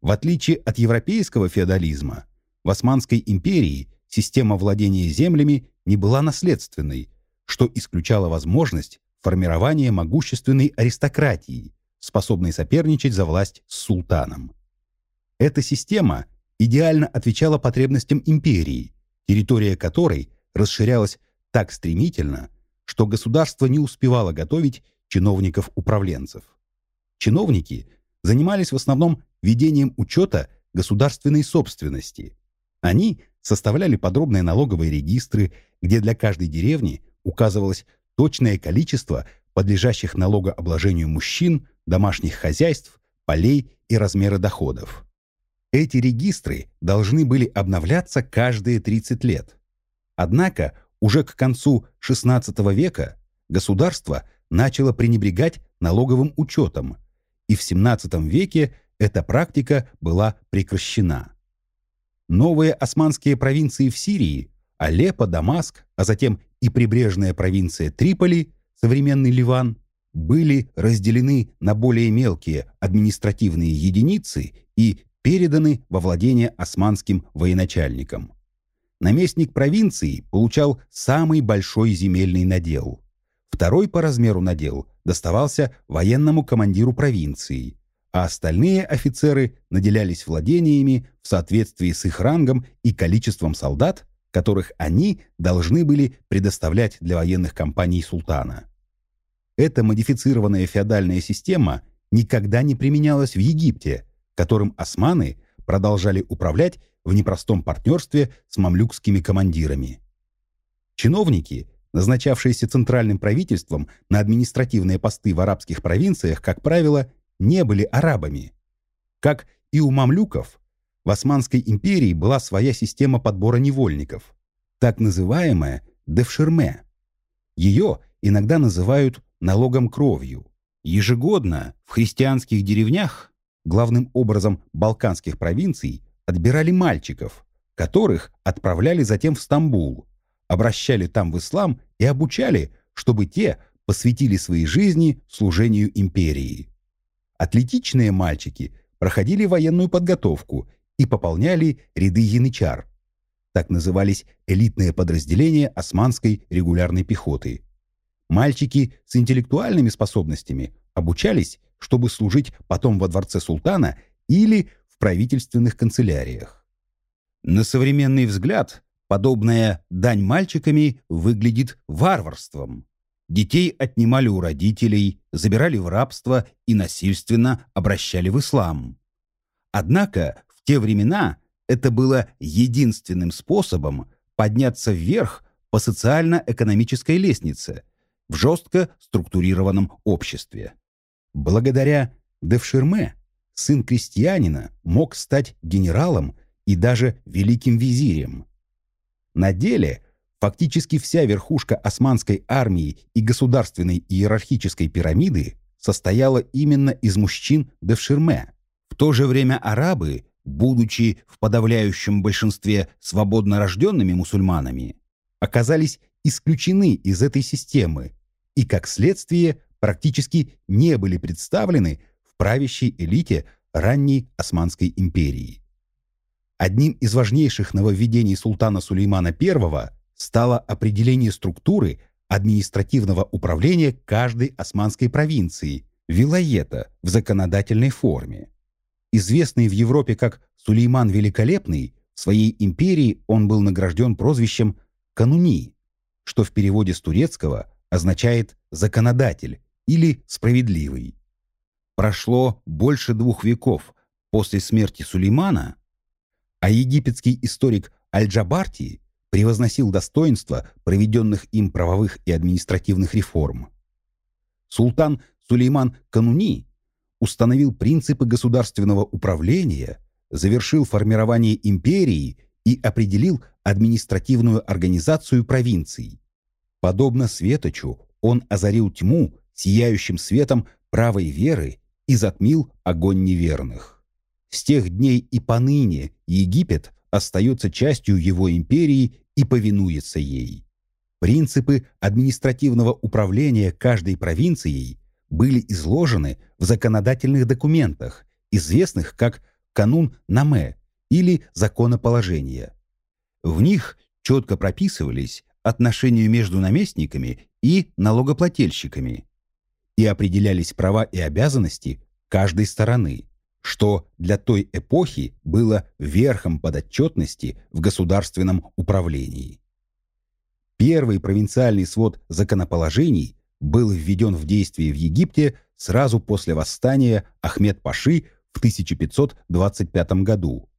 В отличие от европейского феодализма, в Османской империи система владения землями не была наследственной, что исключало возможность формирование могущественной аристократии, способной соперничать за власть с султаном. Эта система идеально отвечала потребностям империи, территория которой расширялась так стремительно, что государство не успевало готовить чиновников-управленцев. Чиновники занимались в основном ведением учета государственной собственности. Они составляли подробные налоговые регистры, где для каждой деревни указывалось точное количество подлежащих налогообложению мужчин, домашних хозяйств, полей и размеры доходов. Эти регистры должны были обновляться каждые 30 лет. Однако уже к концу XVI века государство начало пренебрегать налоговым учетом, и в XVII веке эта практика была прекращена. Новые османские провинции в Сирии, Алеппо, Дамаск, а затем и прибрежная провинция Триполи, современный Ливан, были разделены на более мелкие административные единицы и переданы во владение османским военачальникам. Наместник провинции получал самый большой земельный надел. Второй по размеру надел доставался военному командиру провинции, а остальные офицеры наделялись владениями в соответствии с их рангом и количеством солдат, которых они должны были предоставлять для военных компаний султана. Эта модифицированная феодальная система никогда не применялась в Египте, которым османы продолжали управлять в непростом партнерстве с мамлюкскими командирами. Чиновники, назначавшиеся центральным правительством на административные посты в арабских провинциях, как правило, не были арабами. Как и у мамлюков, в Османской империи была своя система подбора невольников, так называемая девширме. Ее иногда называют налогом кровью. Ежегодно в христианских деревнях, главным образом балканских провинций, отбирали мальчиков, которых отправляли затем в Стамбул, обращали там в ислам и обучали, чтобы те посвятили свои жизни служению империи. Атлетичные мальчики проходили военную подготовку и пополняли ряды янычар. Так назывались элитные подразделения османской регулярной пехоты. Мальчики с интеллектуальными способностями обучались, чтобы служить потом во дворце султана или в правительственных канцеляриях. На современный взгляд, подобная дань мальчиками выглядит варварством. Детей отнимали у родителей, забирали в рабство и насильственно обращали в ислам. Однако в те времена это было единственным способом подняться вверх по социально-экономической лестнице в жестко структурированном обществе. Благодаря Девширме сын крестьянина мог стать генералом и даже великим визирем. На деле фактически вся верхушка османской армии и государственной иерархической пирамиды состояла именно из мужчин Девширме. В то же время арабы, будучи в подавляющем большинстве свободно рожденными мусульманами, оказались исключены из этой системы и, как следствие, практически не были представлены в правящей элите ранней Османской империи. Одним из важнейших нововведений султана Сулеймана I стало определение структуры административного управления каждой османской провинции, вилоета в законодательной форме. Известный в Европе как Сулейман Великолепный, в своей империи он был награжден прозвищем «кануни», что в переводе с турецкого означает «законодатель» или «справедливый». Прошло больше двух веков после смерти Сулеймана, а египетский историк Аль-Джабарти превозносил достоинства проведенных им правовых и административных реформ. Султан Сулейман Кануни установил принципы государственного управления, завершил формирование империи и определил административную организацию провинций. Подобно Светочу, он озарил тьму сияющим светом правой веры и затмил огонь неверных. С тех дней и поныне Египет остается частью его империи и повинуется ей. Принципы административного управления каждой провинцией были изложены в законодательных документах, известных как «канун Наме» или «законоположение». В них четко прописывались отношения между наместниками и налогоплательщиками, и определялись права и обязанности каждой стороны, что для той эпохи было верхом подотчетности в государственном управлении. Первый провинциальный свод законоположений был введен в действие в Египте сразу после восстания Ахмед-Паши в 1525 году.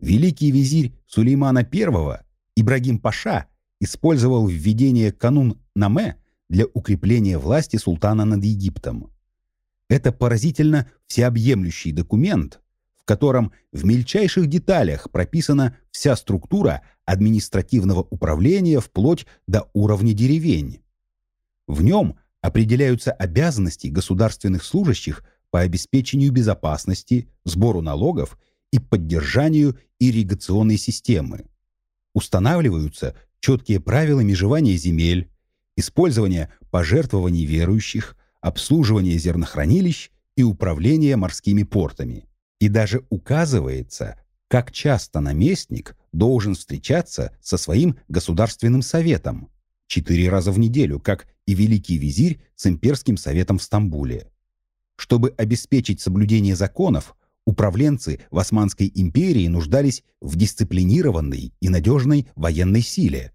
Великий визирь Сулеймана I Ибрагим Паша использовал введение канун Наме для укрепления власти султана над Египтом. Это поразительно всеобъемлющий документ, в котором в мельчайших деталях прописана вся структура административного управления вплоть до уровня деревень. В нем определяются обязанности государственных служащих по обеспечению безопасности, сбору налогов и поддержанию ирригационной системы. Устанавливаются четкие правила межевания земель, использования пожертвований верующих, обслуживания зернохранилищ и управления морскими портами. И даже указывается, как часто наместник должен встречаться со своим государственным советом четыре раза в неделю, как и великий визирь с имперским советом в Стамбуле. Чтобы обеспечить соблюдение законов, управленцы в Османской империи нуждались в дисциплинированной и надежной военной силе.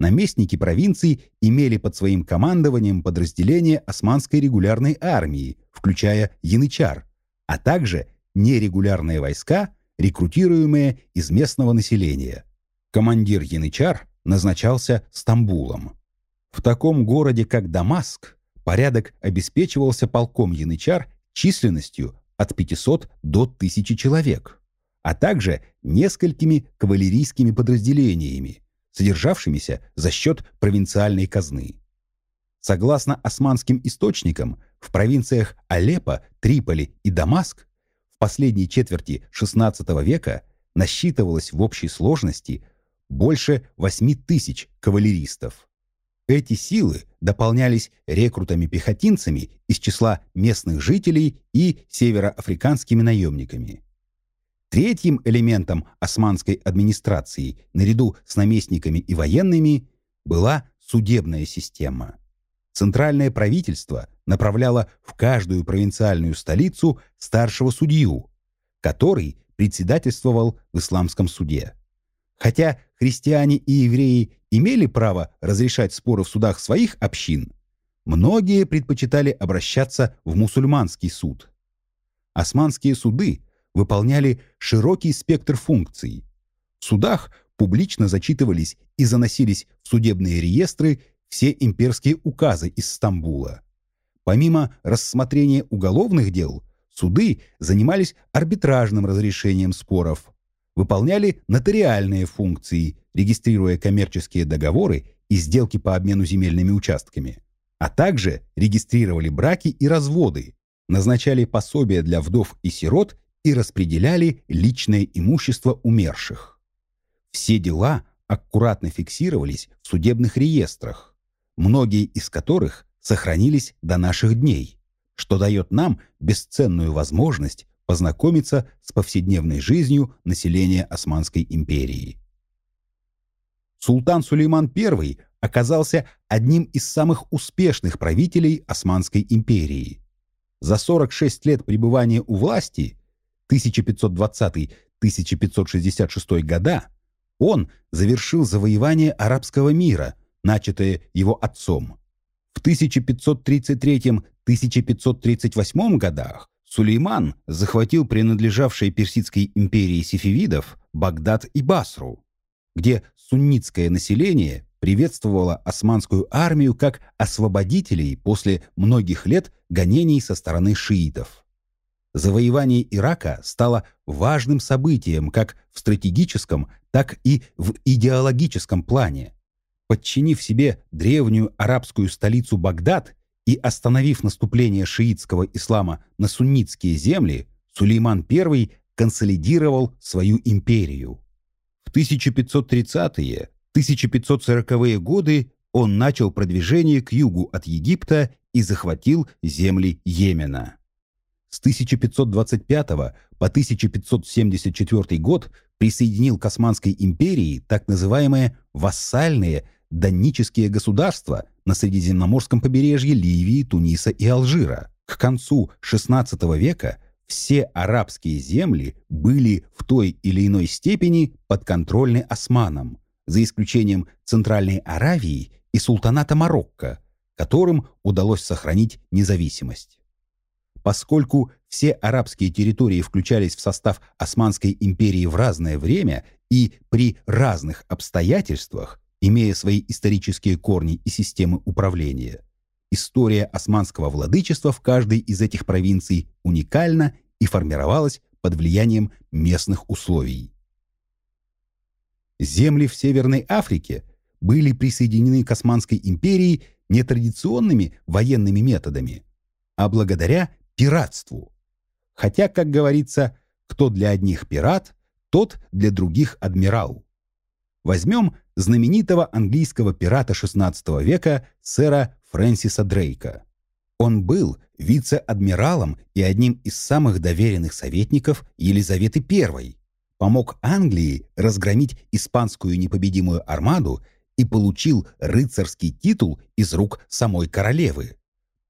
Наместники провинций имели под своим командованием подразделения Османской регулярной армии, включая янычар, а также нерегулярные войска, рекрутируемые из местного населения. Командир янычар назначался Стамбулом. В таком городе, как Дамаск, порядок обеспечивался полком янычар численностью от 500 до 1000 человек, а также несколькими кавалерийскими подразделениями, содержавшимися за счет провинциальной казны. Согласно османским источникам, в провинциях Алеппо, Триполи и Дамаск в последней четверти XVI века насчитывалось в общей сложности больше 8 тысяч кавалеристов. Эти силы дополнялись рекрутами-пехотинцами из числа местных жителей и североафриканскими наемниками. Третьим элементом османской администрации, наряду с наместниками и военными, была судебная система. Центральное правительство направляло в каждую провинциальную столицу старшего судью, который председательствовал в исламском суде. Хотя христиане и евреи имели право разрешать споры в судах своих общин, многие предпочитали обращаться в мусульманский суд. Османские суды выполняли широкий спектр функций. В судах публично зачитывались и заносились в судебные реестры все имперские указы из Стамбула. Помимо рассмотрения уголовных дел, суды занимались арбитражным разрешением споров, выполняли нотариальные функции, регистрируя коммерческие договоры и сделки по обмену земельными участками, а также регистрировали браки и разводы, назначали пособия для вдов и сирот и распределяли личное имущество умерших. Все дела аккуратно фиксировались в судебных реестрах, многие из которых сохранились до наших дней, что дает нам бесценную возможность познакомиться с повседневной жизнью населения Османской империи. Султан Сулейман I оказался одним из самых успешных правителей Османской империи. За 46 лет пребывания у власти 1520-1566 года он завершил завоевание арабского мира, начатое его отцом. В 1533-1538 годах Сулейман захватил принадлежавшие Персидской империи сефевидов Багдад и Басру, где суннитское население приветствовало османскую армию как освободителей после многих лет гонений со стороны шиитов. Завоевание Ирака стало важным событием как в стратегическом, так и в идеологическом плане. Подчинив себе древнюю арабскую столицу Багдад и остановив наступление шиитского ислама на суннитские земли, Сулейман I консолидировал свою империю. В 1530-1540-е годы он начал продвижение к югу от Египта и захватил земли Йемена. С 1525 по 1574 год присоединил к Османской империи так называемые вассальные даннические государства на Средиземноморском побережье Ливии, Туниса и Алжира. К концу XVI века все арабские земли были в той или иной степени подконтрольны османам, за исключением Центральной Аравии и султаната Марокко, которым удалось сохранить независимость. Поскольку все арабские территории включались в состав Османской империи в разное время и при разных обстоятельствах, имея свои исторические корни и системы управления, история османского владычества в каждой из этих провинций уникальна и формировалась под влиянием местных условий. Земли в Северной Африке были присоединены к Османской империи не традиционными военными методами, а благодаря пиратству. Хотя, как говорится, кто для одних пират, тот для других адмирал. Возьмем знаменитого английского пирата XVI века сэра Фрэнсиса Дрейка. Он был вице-адмиралом и одним из самых доверенных советников Елизаветы I, помог Англии разгромить испанскую непобедимую армаду и получил рыцарский титул из рук самой королевы.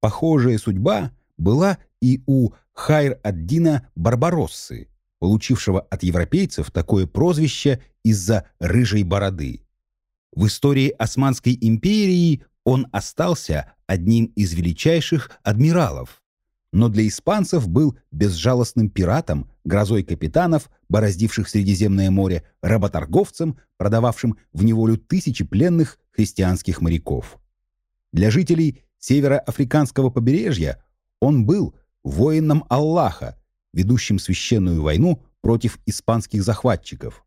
Похожая судьба была и у Хайр-ад-Дина Барбароссы, получившего от европейцев такое прозвище из-за рыжей бороды. В истории Османской империи он остался одним из величайших адмиралов, но для испанцев был безжалостным пиратом, грозой капитанов, бороздивших Средиземное море, работорговцем, продававшим в неволю тысячи пленных христианских моряков. Для жителей североафриканского побережья он был воином Аллаха, ведущим священную войну против испанских захватчиков,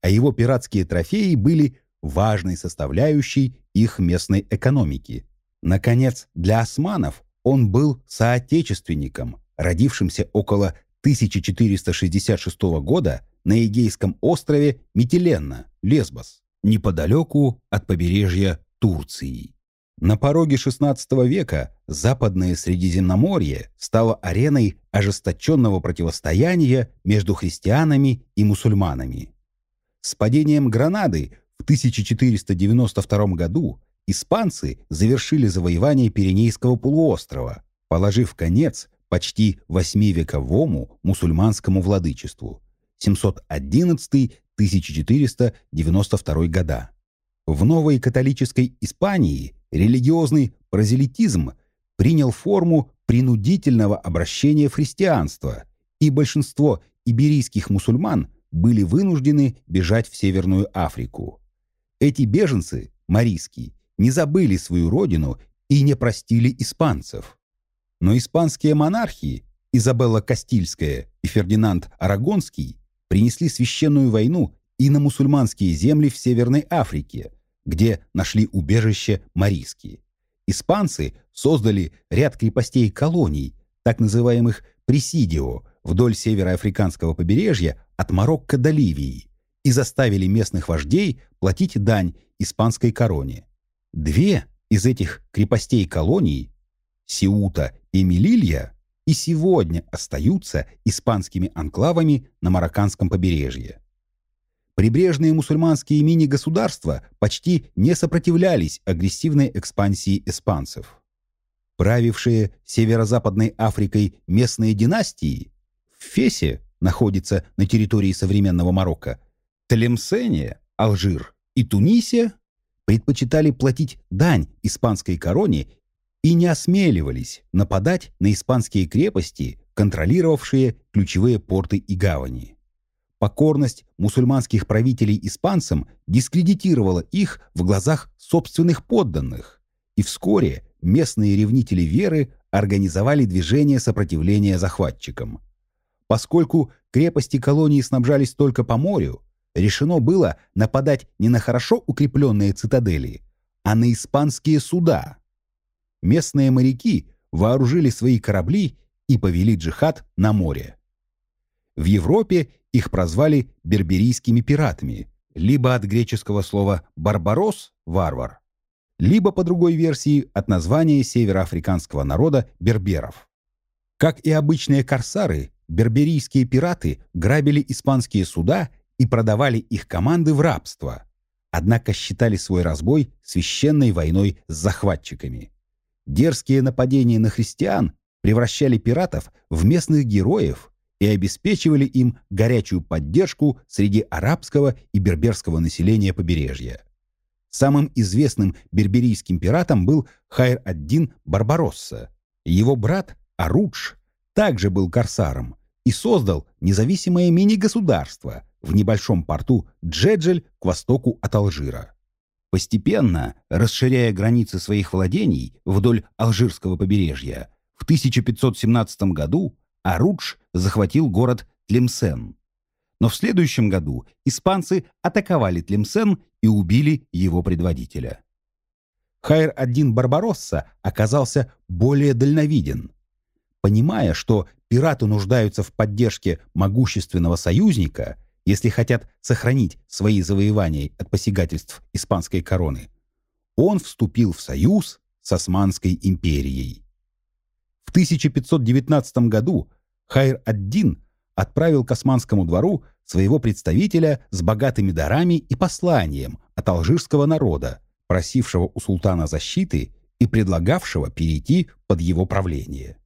а его пиратские трофеи были важной составляющей их местной экономики. Наконец, для османов он был соотечественником, родившимся около 1466 года на Эгейском острове Митиленна, Лесбос, неподалеку от побережья Турции. На пороге XVI века Западное Средиземноморье стало ареной ожесточенного противостояния между христианами и мусульманами. С падением Гранады в 1492 году испанцы завершили завоевание Пиренейского полуострова, положив конец почти восьмивековому мусульманскому владычеству 711-1492 года. В новой католической Испании религиозный прозелитизм принял форму принудительного обращения в христианство, и большинство иберийских мусульман были вынуждены бежать в Северную Африку. Эти беженцы, марийские, не забыли свою родину и не простили испанцев. Но испанские монархии, Изабелла Кастильская и Фердинанд Арагонский, принесли священную войну и на мусульманские земли в Северной Африке, где нашли убежище марийские. Испанцы создали ряд крепостей-колоний, так называемых «пресидио», вдоль североафриканского побережья от Марокко до Ливии и заставили местных вождей платить дань испанской короне. Две из этих крепостей-колоний, Сиута и Мелилья, и сегодня остаются испанскими анклавами на марокканском побережье. Прибрежные мусульманские мини-государства почти не сопротивлялись агрессивной экспансии испанцев. Правившие северо-западной Африкой местные династии в Фесе находится на территории современного Марокко, Тлемсене, Алжир и Тунисе предпочитали платить дань испанской короне и не осмеливались нападать на испанские крепости, контролировавшие ключевые порты и гавани. Покорность мусульманских правителей испанцам дискредитировала их в глазах собственных подданных, и вскоре местные ревнители веры организовали движение сопротивления захватчикам. Поскольку крепости колонии снабжались только по морю, решено было нападать не на хорошо укрепленные цитадели, а на испанские суда. Местные моряки вооружили свои корабли и повели джихад на море. В Европе их прозвали берберийскими пиратами, либо от греческого слова «барбарос» — «варвар», либо, по другой версии, от названия североафриканского народа берберов. Как и обычные корсары, берберийские пираты грабили испанские суда и продавали их команды в рабство. однако считали свой разбой священной войной с захватчиками. Дерзкие нападения на христиан превращали пиратов в местных героев и обеспечивали им горячую поддержку среди арабского и берберского населения побережья. Самым известным берберийским пиратом был Хайр-ад-Дин Барбаросса. Его брат Арудж также был корсаром и создал независимое мини-государство в небольшом порту Джеджель к востоку от Алжира. Постепенно, расширяя границы своих владений вдоль Алжирского побережья, в 1517 году Арудж захватил город Тлемсен. Но в следующем году испанцы атаковали Тлемсен и убили его предводителя. Хайр-1 Барбаросса оказался более дальновиден. Понимая, что пираты нуждаются в поддержке могущественного союзника, если хотят сохранить свои завоевания от посягательств испанской короны, он вступил в союз с Османской империей. В 1519 году Хайр-ад-Дин отправил к Османскому двору своего представителя с богатыми дарами и посланием от алжирского народа, просившего у султана защиты и предлагавшего перейти под его правление.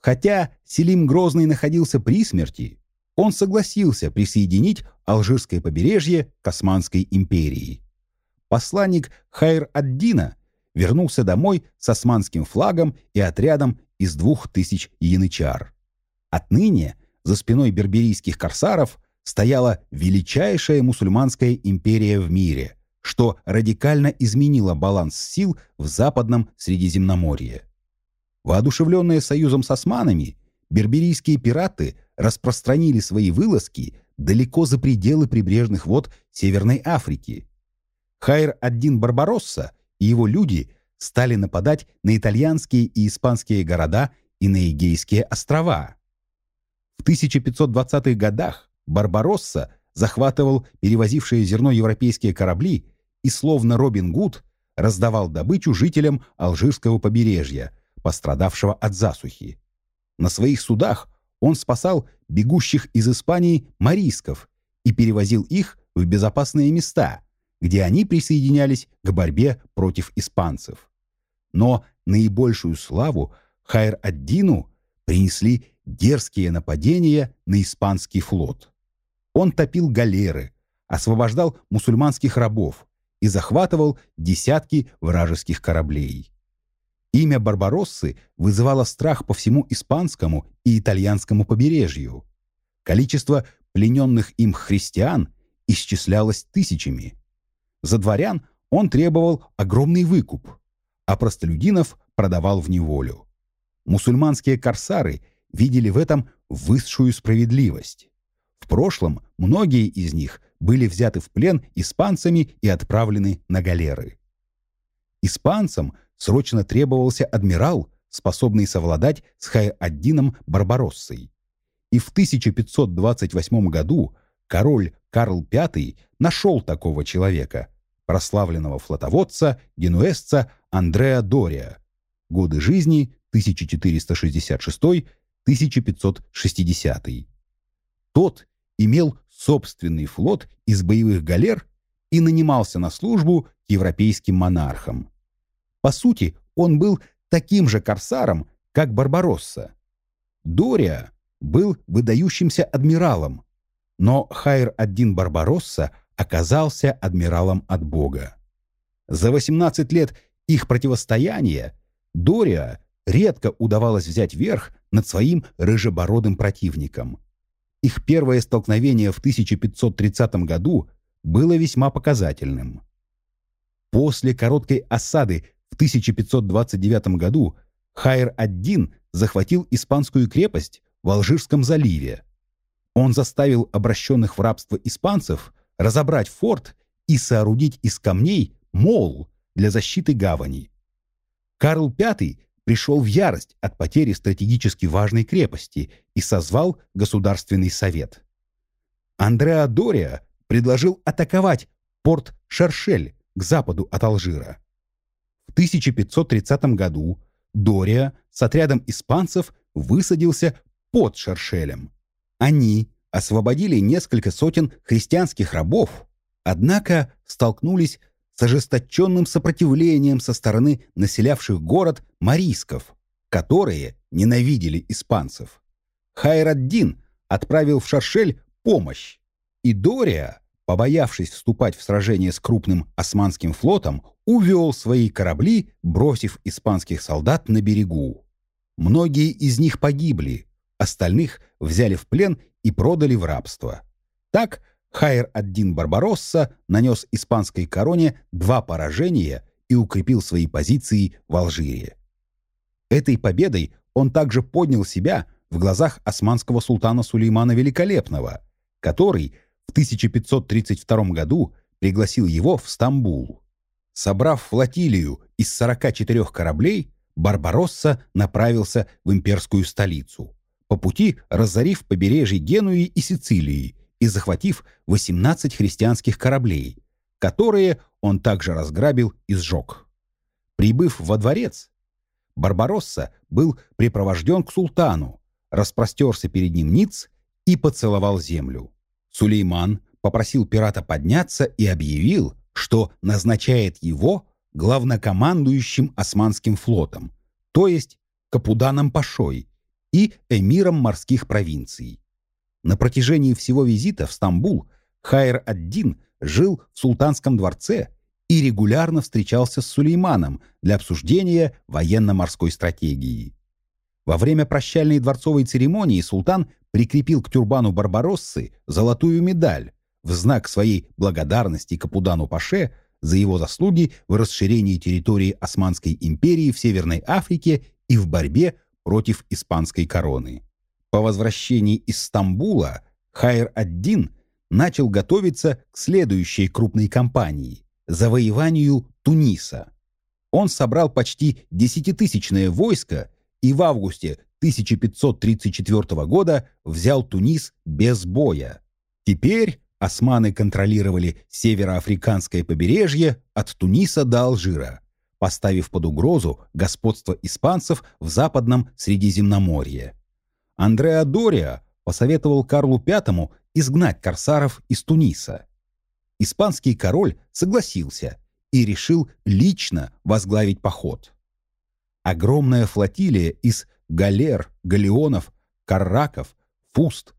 Хотя Селим Грозный находился при смерти, он согласился присоединить Алжирское побережье к Османской империи. Посланник Хайр-ад-Дина вернулся домой с османским флагом и отрядом из двух тысяч янычар. Отныне за спиной берберийских корсаров стояла величайшая мусульманская империя в мире, что радикально изменило баланс сил в западном Средиземноморье. Воодушевленные союзом с османами, берберийские пираты распространили свои вылазки далеко за пределы прибрежных вод Северной Африки. Хайр-ад-Дин Барбаросса и его люди стали нападать на итальянские и испанские города и на Эгейские острова. В 1520-х годах Барбаросса захватывал перевозившие зерно европейские корабли и, словно Робин Гуд, раздавал добычу жителям Алжирского побережья, пострадавшего от засухи. На своих судах он спасал бегущих из Испании марийсков и перевозил их в безопасные места, где они присоединялись к борьбе против испанцев. Но наибольшую славу Хайр-ад-Дину принесли дерзкие нападения на испанский флот. Он топил галеры, освобождал мусульманских рабов и захватывал десятки вражеских кораблей. Имя Барбароссы вызывало страх по всему испанскому и итальянскому побережью. Количество плененных им христиан исчислялось тысячами. За дворян он требовал огромный выкуп, а простолюдинов продавал в неволю. Мусульманские корсары видели в этом высшую справедливость. В прошлом многие из них были взяты в плен испанцами и отправлены на галеры. Испанцам срочно требовался адмирал, способный совладать с Хай-Аддином Барбароссой. И в 1528 году король Карл V нашел такого человека, прославленного флотоводца, генуэзца Андреа Дория. Годы жизни 1466-1560. Тот имел собственный флот из боевых галер и нанимался на службу к европейским монархам. По сути, он был таким же корсаром, как Барбаросса. Дория был выдающимся адмиралом, но Хайр-1 Барбаросса оказался адмиралом от Бога. За 18 лет их противостояния Дория редко удавалось взять верх над своим рыжебородым противником. Их первое столкновение в 1530 году было весьма показательным. После короткой осады в 1529 году Хайр-ад-Дин захватил испанскую крепость в Алжирском заливе. Он заставил обращенных в рабство испанцев разобрать форт и соорудить из камней мол для защиты гавани. Карл V пришел в ярость от потери стратегически важной крепости и созвал Государственный совет. Андреа Дория предложил атаковать порт Шершель к западу от Алжира. В 1530 году Дория с отрядом испанцев высадился под Шершелем. Они освободили несколько сотен христианских рабов, однако столкнулись с ожесточенным сопротивлением со стороны населявших город марийсков, которые ненавидели испанцев. Хайраддин отправил в Шаршель помощь, и Дория, побоявшись вступать в сражение с крупным османским флотом, увел свои корабли, бросив испанских солдат на берегу. Многие из них погибли, остальных взяли в плен и продали в рабство. Так Хайр-ад-Дин Барбаросса нанес испанской короне два поражения и укрепил свои позиции в Алжире. Этой победой он также поднял себя в глазах османского султана Сулеймана Великолепного, который в 1532 году пригласил его в Стамбул. Собрав флотилию из 44 кораблей, Барбаросса направился в имперскую столицу, по пути разорив побережье Генуи и Сицилии и захватив 18 христианских кораблей, которые он также разграбил и сжег. Прибыв во дворец, Барбаросса был припровожден к султану, распростерся перед ним ниц и поцеловал землю. Сулейман попросил пирата подняться и объявил, что назначает его главнокомандующим османским флотом, то есть Капуданом Пашой и эмиром морских провинций. На протяжении всего визита в Стамбул Хайр-ад-Дин жил в султанском дворце и регулярно встречался с Сулейманом для обсуждения военно-морской стратегии. Во время прощальной дворцовой церемонии султан прикрепил к тюрбану Барбароссы золотую медаль в знак своей благодарности Капудану Паше за его заслуги в расширении территории Османской империи в Северной Африке и в борьбе против испанской короны. По возвращении из Стамбула Хайр-ад-Дин начал готовиться к следующей крупной кампании – завоеванию Туниса. Он собрал почти десятитысячное войско и в августе 1534 года взял Тунис без боя. Теперь османы контролировали североафриканское побережье от Туниса до Алжира, поставив под угрозу господство испанцев в западном Средиземноморье. Андреа Дориа посоветовал Карлу V изгнать корсаров из Туниса. Испанский король согласился и решил лично возглавить поход. Огромная флотилия из галер, галеонов, карраков, фуст,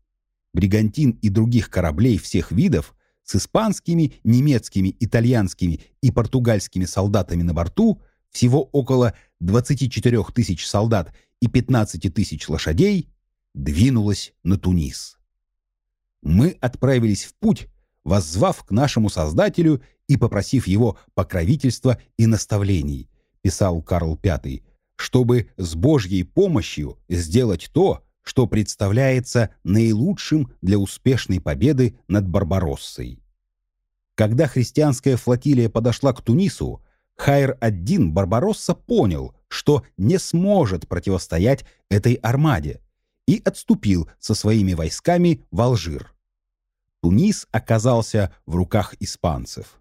бригантин и других кораблей всех видов с испанскими, немецкими, итальянскими и португальскими солдатами на борту, всего около 24 тысяч солдат и 15 тысяч лошадей, двинулась на Тунис. Мы отправились в путь, воззвав к нашему Создателю и попросив его покровительства и наставлений, писал Карл V, чтобы с Божьей помощью сделать то, что представляется наилучшим для успешной победы над Барбароссой. Когда христианская флотилия подошла к Тунису, Хайр-ад-Дин Барбаросса понял, что не сможет противостоять этой армаде, и отступил со своими войсками в Алжир. Тунис оказался в руках испанцев.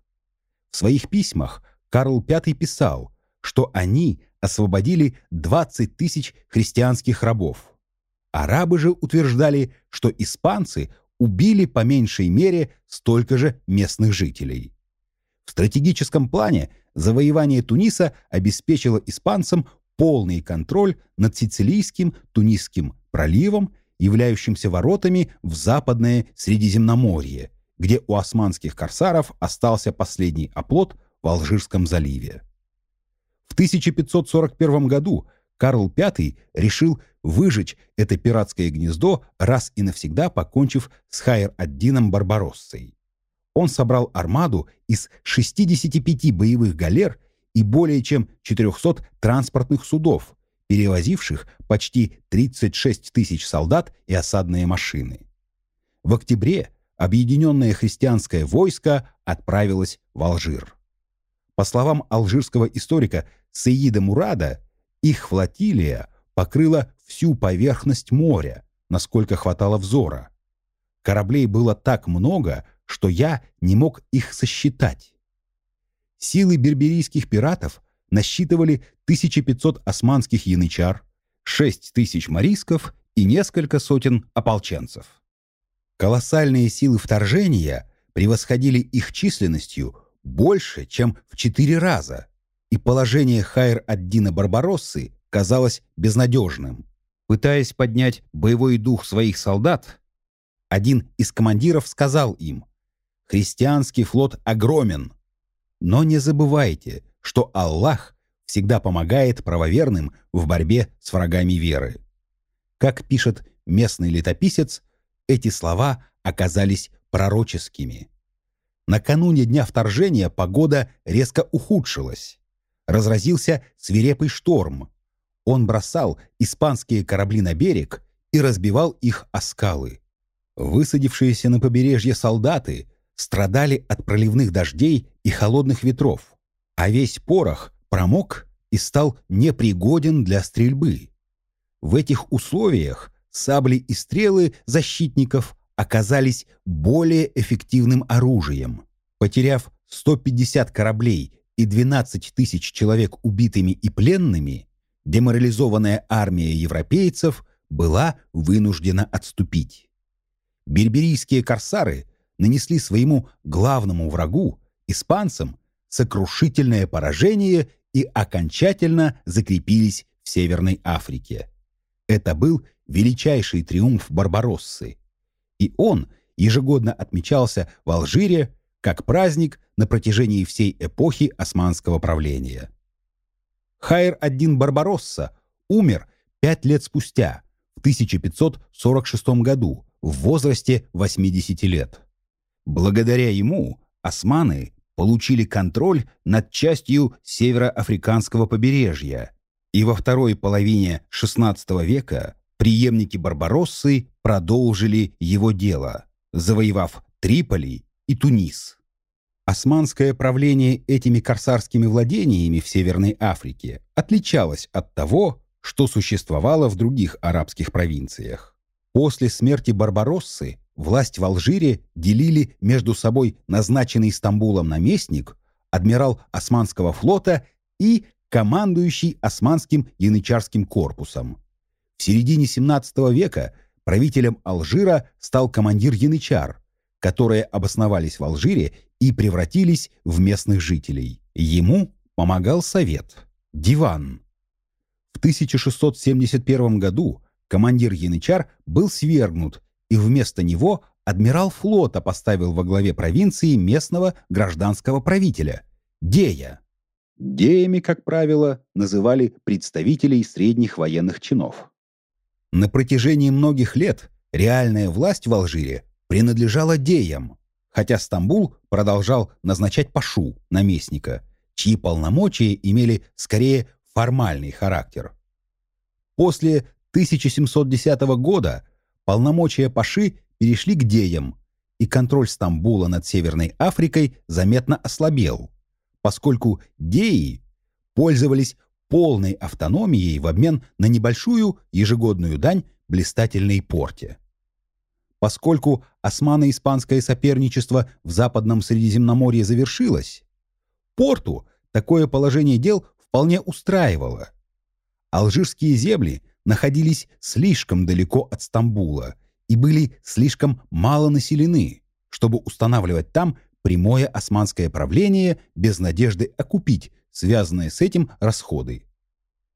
В своих письмах Карл V писал, что они освободили 20 тысяч христианских рабов. Арабы же утверждали, что испанцы убили по меньшей мере столько же местных жителей. В стратегическом плане завоевание Туниса обеспечило испанцам полный контроль над Сицилийским, Тунисским проливом, являющимся воротами в западное Средиземноморье, где у османских корсаров остался последний оплот в Алжирском заливе. В 1541 году Карл V решил выжечь это пиратское гнездо, раз и навсегда покончив с Хайр-ад-Дином Барбароссой. Он собрал армаду из 65 боевых галер и более чем 400 транспортных судов, перевозивших почти 36 тысяч солдат и осадные машины. В октябре объединенное христианское войско отправилось в Алжир. По словам алжирского историка Саида Мурада, их флотилия покрыла всю поверхность моря, насколько хватало взора. Кораблей было так много, что я не мог их сосчитать. Силы берберийских пиратов насчитывали 1500 османских янычар, 6000 марисков и несколько сотен ополченцев. Колоссальные силы вторжения превосходили их численностью больше, чем в четыре раза, и положение Хайр-ад-Дина Барбароссы казалось безнадежным. Пытаясь поднять боевой дух своих солдат, один из командиров сказал им, «Христианский флот огромен, но не забывайте, что Аллах всегда помогает правоверным в борьбе с врагами веры». Как пишет местный летописец, эти слова оказались пророческими. Накануне дня вторжения погода резко ухудшилась. Разразился свирепый шторм. Он бросал испанские корабли на берег и разбивал их о скалы. Высадившиеся на побережье солдаты страдали от проливных дождей и холодных ветров, а весь порох промок и стал непригоден для стрельбы. В этих условиях сабли и стрелы защитников оказались более эффективным оружием. Потеряв 150 кораблей и 12 тысяч человек убитыми и пленными, деморализованная армия европейцев была вынуждена отступить. Берберийские корсары нанесли своему главному врагу, испанцам, сокрушительное поражение и окончательно закрепились в Северной Африке. Это был величайший триумф Барбароссы, и он ежегодно отмечался в Алжире как праздник на протяжении всей эпохи османского правления. Хайр-1 Барбаросса умер пять лет спустя, в 1546 году, в возрасте 80 лет. Благодаря ему османы получили контроль над частью североафриканского побережья, и во второй половине XVI века преемники Барбароссы продолжили его дело, завоевав Триполи и Тунис. Османское правление этими корсарскими владениями в Северной Африке отличалось от того, что существовало в других арабских провинциях. После смерти Барбароссы власть в Алжире делили между собой назначенный Стамбулом наместник, адмирал Османского флота и командующий Османским янычарским корпусом. В середине XVII века правителем Алжира стал командир янычар, которые обосновались в Алжире и превратились в местных жителей. Ему помогал совет – Диван. В 1671 году командир янычар был свергнут, и вместо него адмирал флота поставил во главе провинции местного гражданского правителя – Дея. Деями, как правило, называли представителей средних военных чинов. На протяжении многих лет реальная власть в Алжире принадлежала деям, хотя Стамбул продолжал назначать пашу, наместника, чьи полномочия имели скорее формальный характер. После 1710 года полномочия паши перешли к деям, и контроль Стамбула над Северной Африкой заметно ослабел, поскольку деи пользовались полной автономией в обмен на небольшую ежегодную дань блистательной порте. Поскольку османо-испанское соперничество в Западном Средиземноморье завершилось, порту такое положение дел вполне устраивало. Алжирские земли находились слишком далеко от Стамбула и были слишком мало населены, чтобы устанавливать там прямое османское правление без надежды окупить связанные с этим расходы.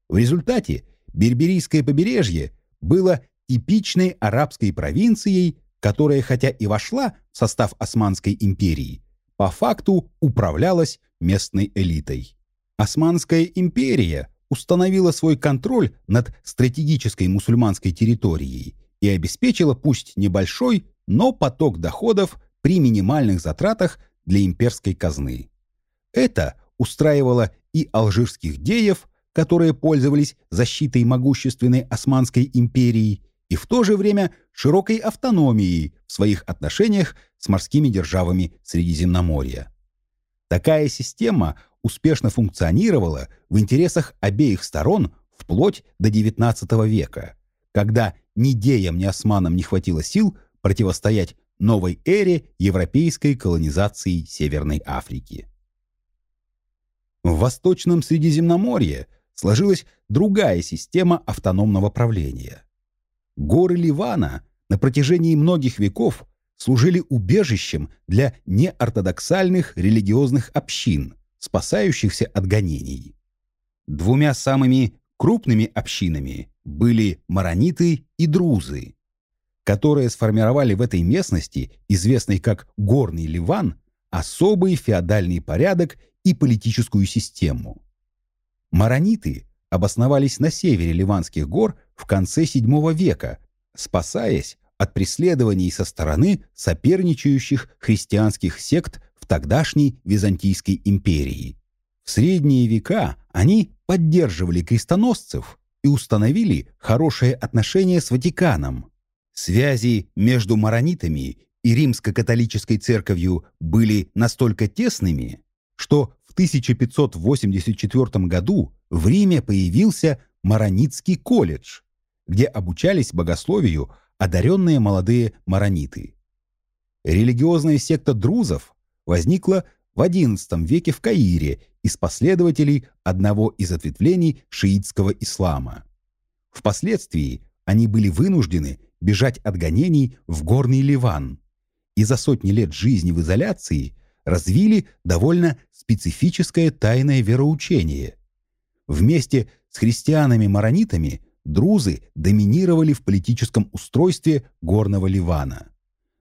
В результате Берберийское побережье было типичной арабской провинцией, которая хотя и вошла в состав Османской империи, по факту управлялась местной элитой. Османская империя установила свой контроль над стратегической мусульманской территорией и обеспечила пусть небольшой, но поток доходов при минимальных затратах для имперской казны. Это устраивала и алжирских деев, которые пользовались защитой могущественной Османской империи, и в то же время широкой автономией в своих отношениях с морскими державами Средиземноморья. Такая система успешно функционировала в интересах обеих сторон вплоть до XIX века, когда ни деям, ни османам не хватило сил противостоять новой эре европейской колонизации Северной Африки. В Восточном Средиземноморье сложилась другая система автономного правления. Горы Ливана на протяжении многих веков служили убежищем для неортодоксальных религиозных общин, спасающихся от гонений. Двумя самыми крупными общинами были марониты и друзы, которые сформировали в этой местности, известной как Горный Ливан, особый феодальный порядок и политическую систему. Марониты обосновались на севере Ливанских гор в конце VII века, спасаясь от преследований со стороны соперничающих христианских сект в тогдашней Византийской империи. В средние века они поддерживали крестоносцев и установили хорошие отношения с Ватиканом. Связи между маронитами и римско-католической церковью были настолько тесными, что в 1584 году в Риме появился Маронитский колледж, где обучались богословию одаренные молодые марониты. Религиозная секта друзов возникла в XI веке в Каире из последователей одного из ответвлений шиитского ислама. Впоследствии они были вынуждены бежать от гонений в горный Ливан и за сотни лет жизни в изоляции развили довольно специфическое тайное вероучение. Вместе с христианами-маронитами друзы доминировали в политическом устройстве горного Ливана.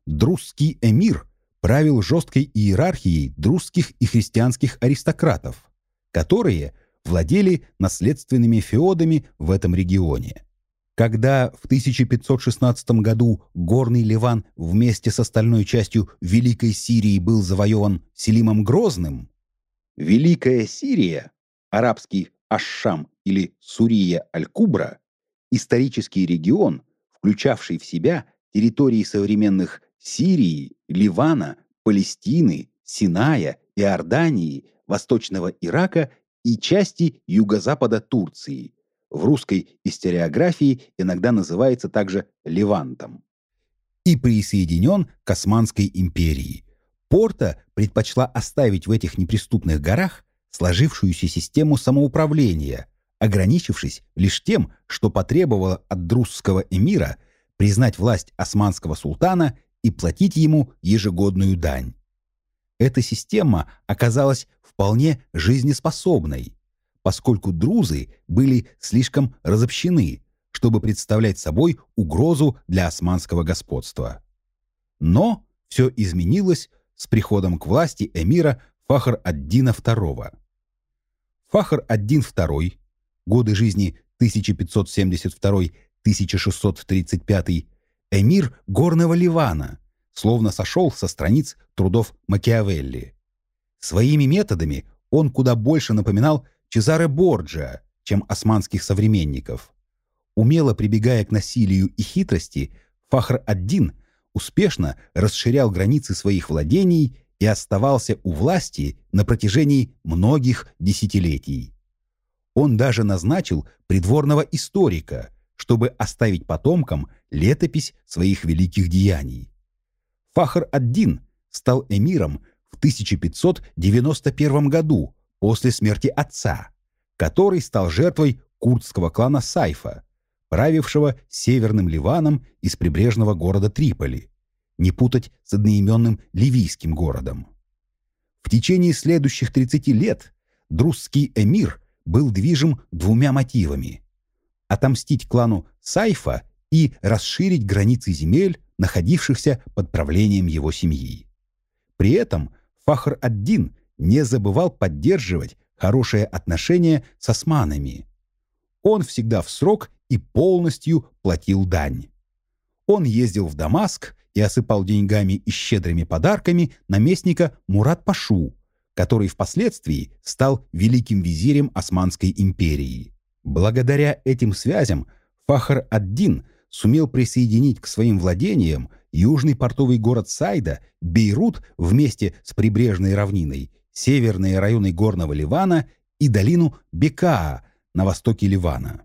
Друзский эмир правил жесткой иерархией друзских и христианских аристократов, которые владели наследственными феодами в этом регионе. Когда в 1516 году Горный Ливан вместе с остальной частью Великой Сирии был завоеван Селимом Грозным, Великая Сирия, арабский Ашшам или Сурия Аль-Кубра, исторический регион, включавший в себя территории современных Сирии, Ливана, Палестины, Синая, Иордании, Восточного Ирака и части юго-запада Турции. В русской историографии иногда называется также Левантом. И присоединен к Османской империи. Порта предпочла оставить в этих неприступных горах сложившуюся систему самоуправления, ограничившись лишь тем, что потребовала от друзского эмира признать власть османского султана и платить ему ежегодную дань. Эта система оказалась вполне жизнеспособной, поскольку друзы были слишком разобщены, чтобы представлять собой угрозу для османского господства. Но все изменилось с приходом к власти эмира Фахр-ад-Дина II. Фахр-ад-Дин II годы жизни 1572-1635, эмир Горного Ливана, словно сошел со страниц трудов Макиавелли. Своими методами он куда больше напоминал Чезаре Борджиа, чем османских современников. Умело прибегая к насилию и хитрости, Фахр-ад-Дин успешно расширял границы своих владений и оставался у власти на протяжении многих десятилетий. Он даже назначил придворного историка, чтобы оставить потомкам летопись своих великих деяний. Фахр-ад-Дин стал эмиром в 1591 году после смерти отца, который стал жертвой курдского клана Сайфа, правившего Северным Ливаном из прибрежного города Триполи, не путать с одноименным ливийским городом. В течение следующих 30 лет друзский эмир был движим двумя мотивами – отомстить клану Сайфа и расширить границы земель, находившихся под правлением его семьи. При этом Фахр-ад-Дин не забывал поддерживать хорошие отношения с османами. Он всегда в срок и полностью платил дань. Он ездил в Дамаск и осыпал деньгами и щедрыми подарками наместника Мурат-Пашу, который впоследствии стал великим визирем Османской империи. Благодаря этим связям Фахр-ад-Дин сумел присоединить к своим владениям южный портовый город Сайда, Бейрут вместе с прибрежной равниной, северные районы Горного Ливана и долину Бекаа на востоке Ливана.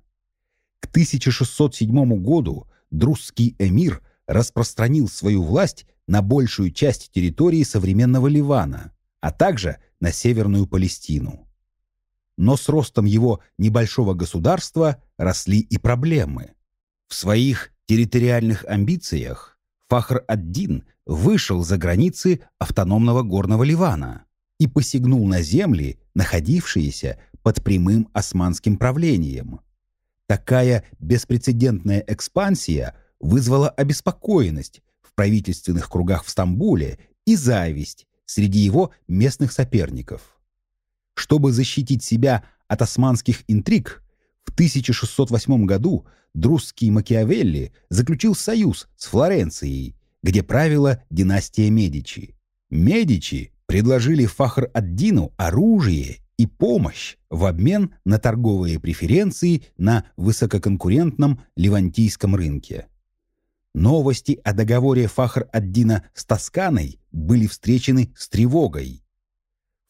К 1607 году друзский эмир распространил свою власть на большую часть территории современного Ливана – а также на Северную Палестину. Но с ростом его небольшого государства росли и проблемы. В своих территориальных амбициях Фахр-ад-Дин вышел за границы автономного горного Ливана и посягнул на земли, находившиеся под прямым османским правлением. Такая беспрецедентная экспансия вызвала обеспокоенность в правительственных кругах в Стамбуле и зависть среди его местных соперников. Чтобы защитить себя от османских интриг, в 1608 году друзский Макиавелли заключил союз с Флоренцией, где правила династия Медичи. Медичи предложили Фахр-ад-Дину оружие и помощь в обмен на торговые преференции на высококонкурентном ливантийском рынке. Новости о договоре Фахр-ад-Дина с Тосканой были встречены с тревогой.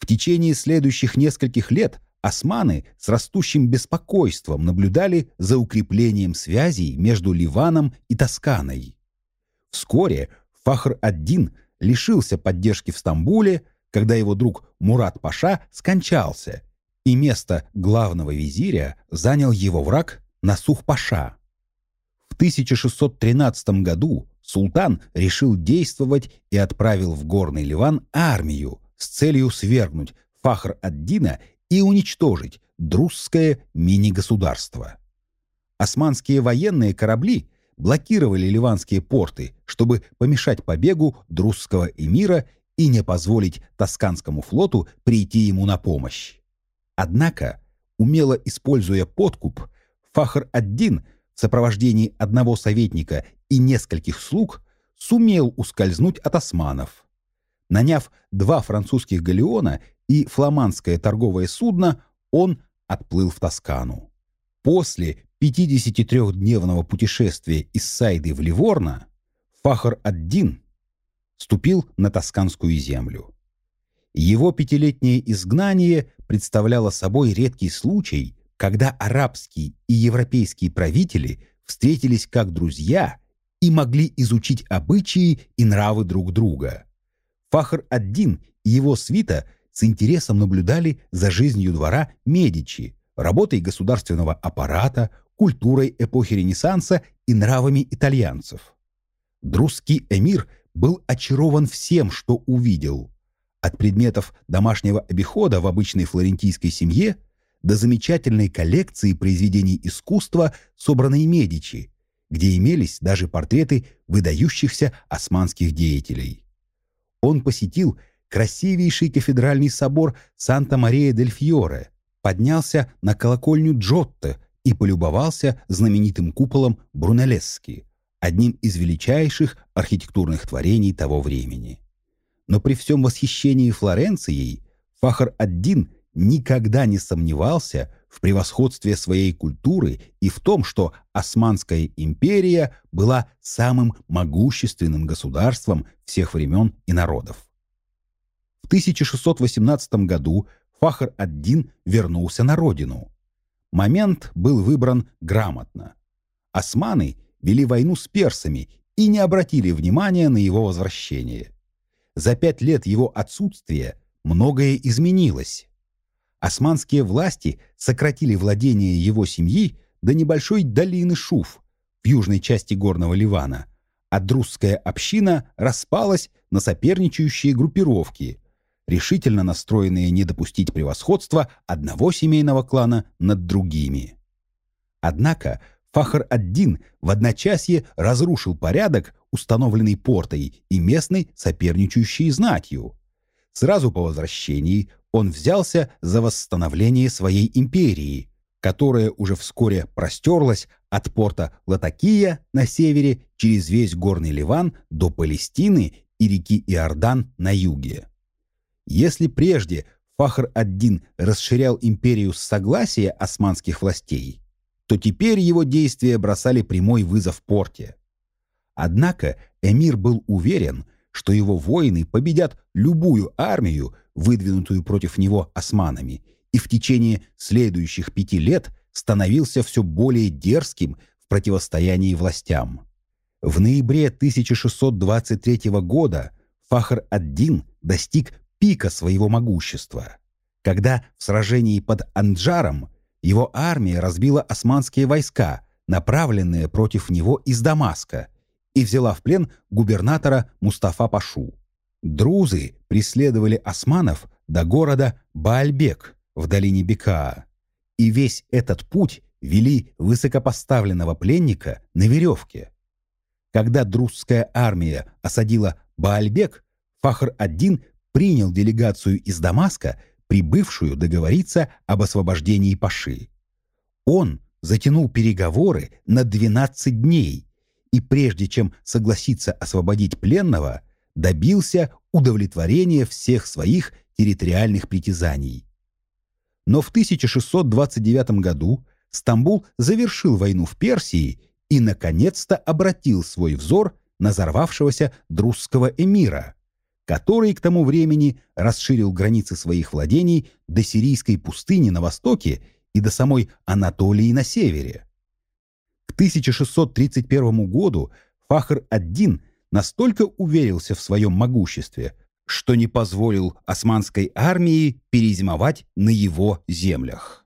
В течение следующих нескольких лет османы с растущим беспокойством наблюдали за укреплением связей между Ливаном и Тосканой. Вскоре Фахр-ад-Дин лишился поддержки в Стамбуле, когда его друг Мурат Паша скончался, и место главного визиря занял его враг Насух Паша. В 1613 году султан решил действовать и отправил в Горный Ливан армию с целью свергнуть Фахр-ад-Дина и уничтожить друзское мини-государство. Османские военные корабли блокировали ливанские порты, чтобы помешать побегу друзского эмира и не позволить Тосканскому флоту прийти ему на помощь. Однако, умело используя подкуп, Фахр-ад-Дин в сопровождении одного советника и нескольких слуг сумел ускользнуть от османов. Наняв два французских галеона и фламандское торговое судно, он отплыл в Тоскану. После 53-дневного путешествия из Сайды в Ливорно Фахр-ад-Дин ступил на тосканскую землю. Его пятилетнее изгнание представляло собой редкий случай, когда арабские и европейские правители встретились как друзья и могли изучить обычаи и нравы друг друга. Фахр-ад-Дин и его свита с интересом наблюдали за жизнью двора Медичи, работой государственного аппарата, культурой эпохи Ренессанса и нравами итальянцев. Друзский эмир был очарован всем, что увидел. От предметов домашнего обихода в обычной флорентийской семье до замечательной коллекции произведений искусства, собранной Медичи, где имелись даже портреты выдающихся османских деятелей. Он посетил красивейший кафедральный собор Санта-Мария-дель-Фьоре, поднялся на колокольню Джотто и полюбовался знаменитым куполом Брунеллески, одним из величайших архитектурных творений того времени. Но при всем восхищении Флоренцией Фахр-ад-Дин никогда не сомневался в превосходстве своей культуры и в том, что Османская империя была самым могущественным государством всех времен и народов. В 1618 году Фахр-ад-Дин вернулся на родину. Момент был выбран грамотно. Османы вели войну с персами и не обратили внимания на его возвращение. За пять лет его отсутствия многое изменилось. Османские власти сократили владение его семьи до небольшой долины Шуф в южной части горного Ливана, а друзская община распалась на соперничающие группировки – решительно настроенные не допустить превосходства одного семейного клана над другими. Однако Фахр-ад-Дин в одночасье разрушил порядок, установленный портой и местной соперничающей знатью. Сразу по возвращении он взялся за восстановление своей империи, которая уже вскоре простерлась от порта Латакия на севере через весь горный Ливан до Палестины и реки Иордан на юге. Если прежде Фахр-ад-Дин расширял империю с согласия османских властей, то теперь его действия бросали прямой вызов порте. Однако эмир был уверен, что его воины победят любую армию, выдвинутую против него османами, и в течение следующих пяти лет становился все более дерзким в противостоянии властям. В ноябре 1623 года Фахр-ад-Дин достиг пика своего могущества, когда в сражении под Анджаром его армия разбила османские войска, направленные против него из Дамаска, и взяла в плен губернатора Мустафа Пашу. Друзы преследовали османов до города Баальбек в долине Бекаа, и весь этот путь вели высокопоставленного пленника на веревке. Когда друзская армия осадила Баальбек, Фахр-ад-Дин принял делегацию из Дамаска, прибывшую договориться об освобождении Паши. Он затянул переговоры на 12 дней и прежде чем согласиться освободить пленного, добился удовлетворения всех своих территориальных притязаний. Но в 1629 году Стамбул завершил войну в Персии и, наконец-то, обратил свой взор на взорвавшегося друзского эмира, который к тому времени расширил границы своих владений до сирийской пустыни на востоке и до самой Анатолии на севере. К 1631 году Фахр-ад-Дин настолько уверился в своем могуществе, что не позволил османской армии перезимовать на его землях.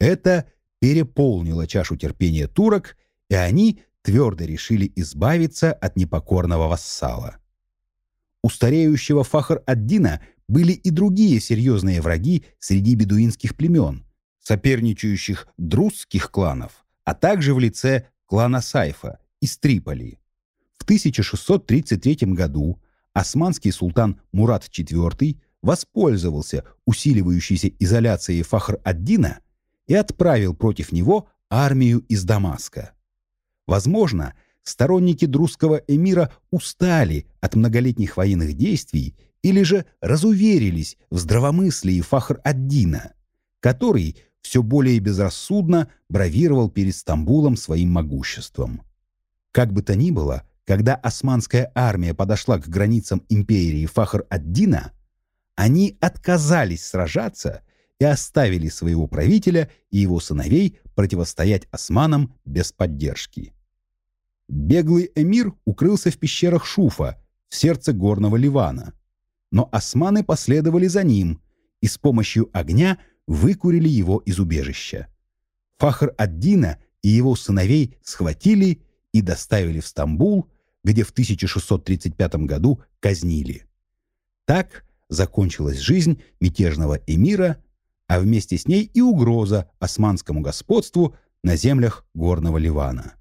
Это переполнило чашу терпения турок, и они твердо решили избавиться от непокорного вассала. У стареющего Фахр-ад-Дина были и другие серьезные враги среди бедуинских племен, соперничающих друзских кланов, а также в лице клана Сайфа из Триполи. В 1633 году османский султан Мурат IV воспользовался усиливающейся изоляцией Фахр-ад-Дина и отправил против него армию из Дамаска. Возможно, сторонники друзского эмира устали от многолетних военных действий или же разуверились в здравомыслии Фахр-ад-Дина, который все более безрассудно бравировал перед Стамбулом своим могуществом. Как бы то ни было, когда османская армия подошла к границам империи Фахр-ад-Дина, они отказались сражаться и оставили своего правителя и его сыновей противостоять османам без поддержки. Беглый эмир укрылся в пещерах Шуфа, в сердце горного Ливана. Но османы последовали за ним и с помощью огня выкурили его из убежища. Фахр-ад-Дина и его сыновей схватили и доставили в Стамбул, где в 1635 году казнили. Так закончилась жизнь мятежного эмира а вместе с ней и угроза османскому господству на землях Горного Ливана.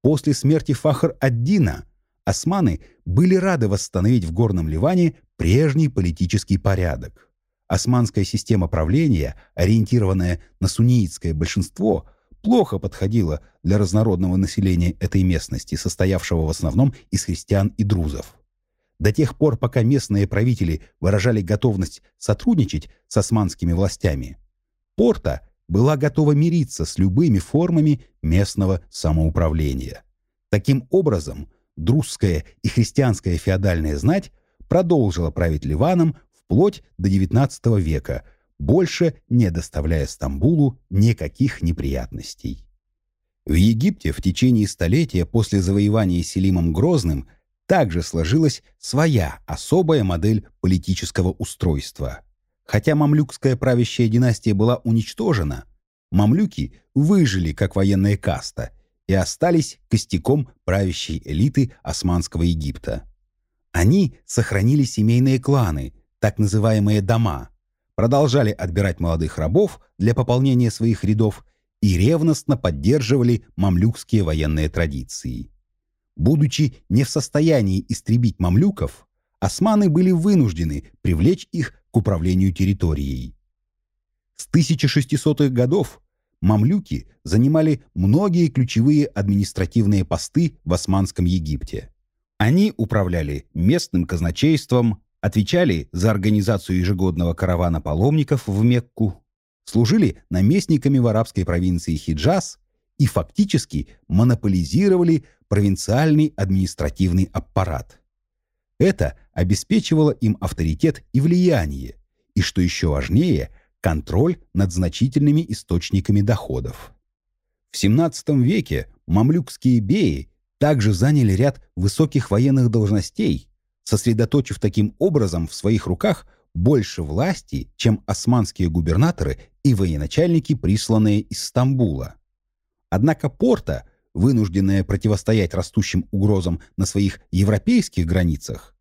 После смерти Фахр-ад-Дина османы были рады восстановить в Горном Ливане прежний политический порядок. Османская система правления, ориентированная на суннитское большинство, плохо подходила для разнородного населения этой местности, состоявшего в основном из христиан и друзов. До тех пор, пока местные правители выражали готовность сотрудничать с османскими властями, Порта была готова мириться с любыми формами местного самоуправления. Таким образом, друзская и христианская феодальная знать продолжила править Ливаном вплоть до XIX века, больше не доставляя Стамбулу никаких неприятностей. В Египте в течение столетия после завоевания Селимом Грозным – также сложилась своя особая модель политического устройства. Хотя мамлюкская правящая династия была уничтожена, мамлюки выжили как военная каста и остались костяком правящей элиты Османского Египта. Они сохранили семейные кланы, так называемые дома, продолжали отбирать молодых рабов для пополнения своих рядов и ревностно поддерживали мамлюкские военные традиции. Будучи не в состоянии истребить мамлюков, османы были вынуждены привлечь их к управлению территорией. С 1600-х годов мамлюки занимали многие ключевые административные посты в Османском Египте. Они управляли местным казначейством, отвечали за организацию ежегодного каравана паломников в Мекку, служили наместниками в арабской провинции Хиджаз и фактически монополизировали провинциальный административный аппарат. Это обеспечивало им авторитет и влияние, и, что еще важнее, контроль над значительными источниками доходов. В XVII веке мамлюкские беи также заняли ряд высоких военных должностей, сосредоточив таким образом в своих руках больше власти, чем османские губернаторы и военачальники, присланные из Стамбула. Однако Порта вынужденная противостоять растущим угрозам на своих европейских границах,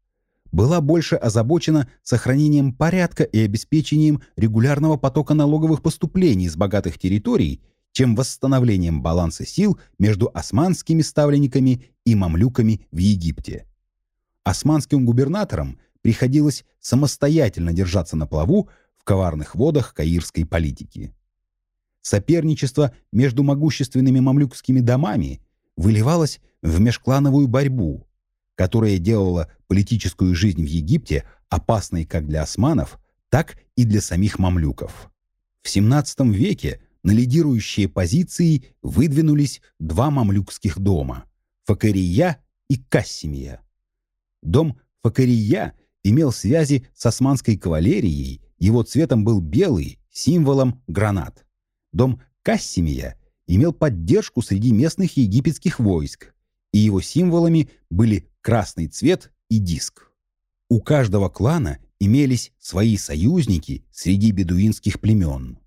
была больше озабочена сохранением порядка и обеспечением регулярного потока налоговых поступлений с богатых территорий, чем восстановлением баланса сил между османскими ставленниками и мамлюками в Египте. Османским губернаторам приходилось самостоятельно держаться на плаву в коварных водах каирской политики. Соперничество между могущественными мамлюкскими домами выливалось в межклановую борьбу, которая делала политическую жизнь в Египте опасной как для османов, так и для самих мамлюков. В XVII веке на лидирующие позиции выдвинулись два мамлюкских дома – Факария и Кассимия. Дом Факария имел связи с османской кавалерией, его цветом был белый, символом гранат. Дом Кассимия имел поддержку среди местных египетских войск, и его символами были красный цвет и диск. У каждого клана имелись свои союзники среди бедуинских племен.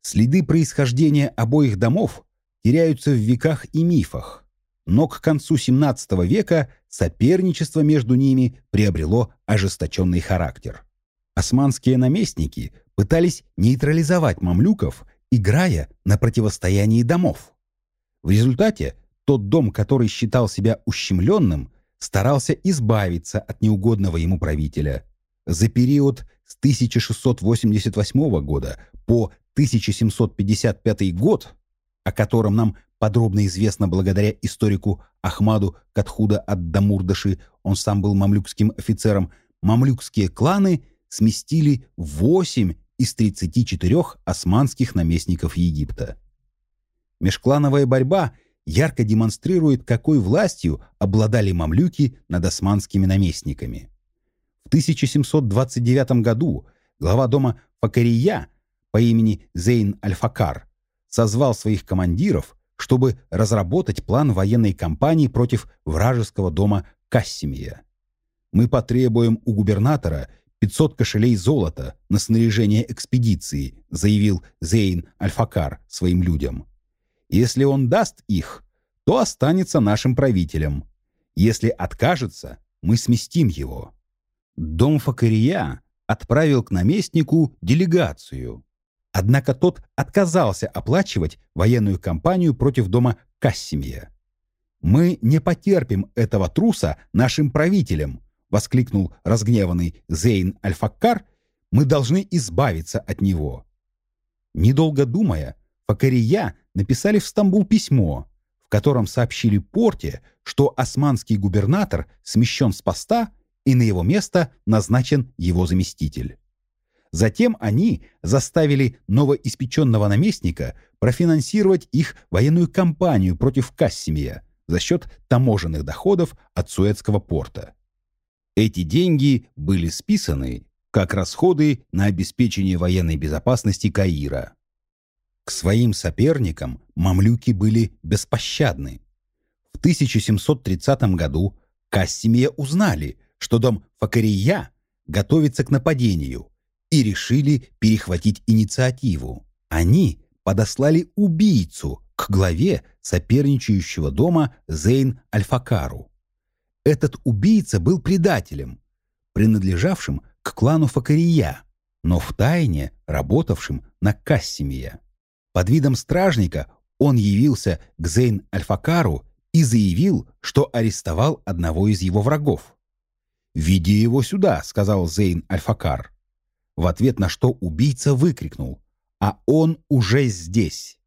Следы происхождения обоих домов теряются в веках и мифах, но к концу XVII века соперничество между ними приобрело ожесточенный характер. Османские наместники пытались нейтрализовать мамлюков, играя на противостоянии домов. В результате тот дом, который считал себя ущемленным, старался избавиться от неугодного ему правителя. За период с 1688 года по 1755 год, о котором нам подробно известно благодаря историку Ахмаду Катхуда ад-Дамурдаши, он сам был мамлюкским офицером, мамлюкские кланы сместили 8 из 34 османских наместников Египта. Межклановая борьба ярко демонстрирует, какой властью обладали мамлюки над османскими наместниками. В 1729 году глава дома Факария по имени Зейн Аль-Факар созвал своих командиров, чтобы разработать план военной кампании против вражеского дома Кассимия. Мы потребуем у губернатора 500 кошелей золота на снаряжение экспедиции, заявил Зейн Аль-Факар своим людям. Если он даст их, то останется нашим правителем. Если откажется, мы сместим его. Дом Факария отправил к наместнику делегацию, Однако тот отказался оплачивать военную кампанию против дома Кассимия. «Мы не потерпим этого труса нашим правителям», — воскликнул разгневанный Зейн Аль-Факкар, «мы должны избавиться от него». Недолго думая, Факария написали в Стамбул письмо, в котором сообщили Порте, что османский губернатор смещен с поста и на его место назначен его заместитель. Затем они заставили новоиспеченного наместника профинансировать их военную кампанию против Кассимия за счет таможенных доходов от Суэцкого порта. Эти деньги были списаны как расходы на обеспечение военной безопасности Каира. К своим соперникам мамлюки были беспощадны. В 1730 году Кассимия узнали, что дом Факария готовится к нападению – и решили перехватить инициативу. Они подослали убийцу к главе соперничающего дома Зейн Альфакару. Этот убийца был предателем, принадлежавшим к клану Факария, но втайне работавшим на Кассимия. Под видом стражника он явился к Зейн Альфакару и заявил, что арестовал одного из его врагов. «Веди его сюда», — сказал Зейн Альфакар в ответ на что убийца выкрикнул «А он уже здесь!»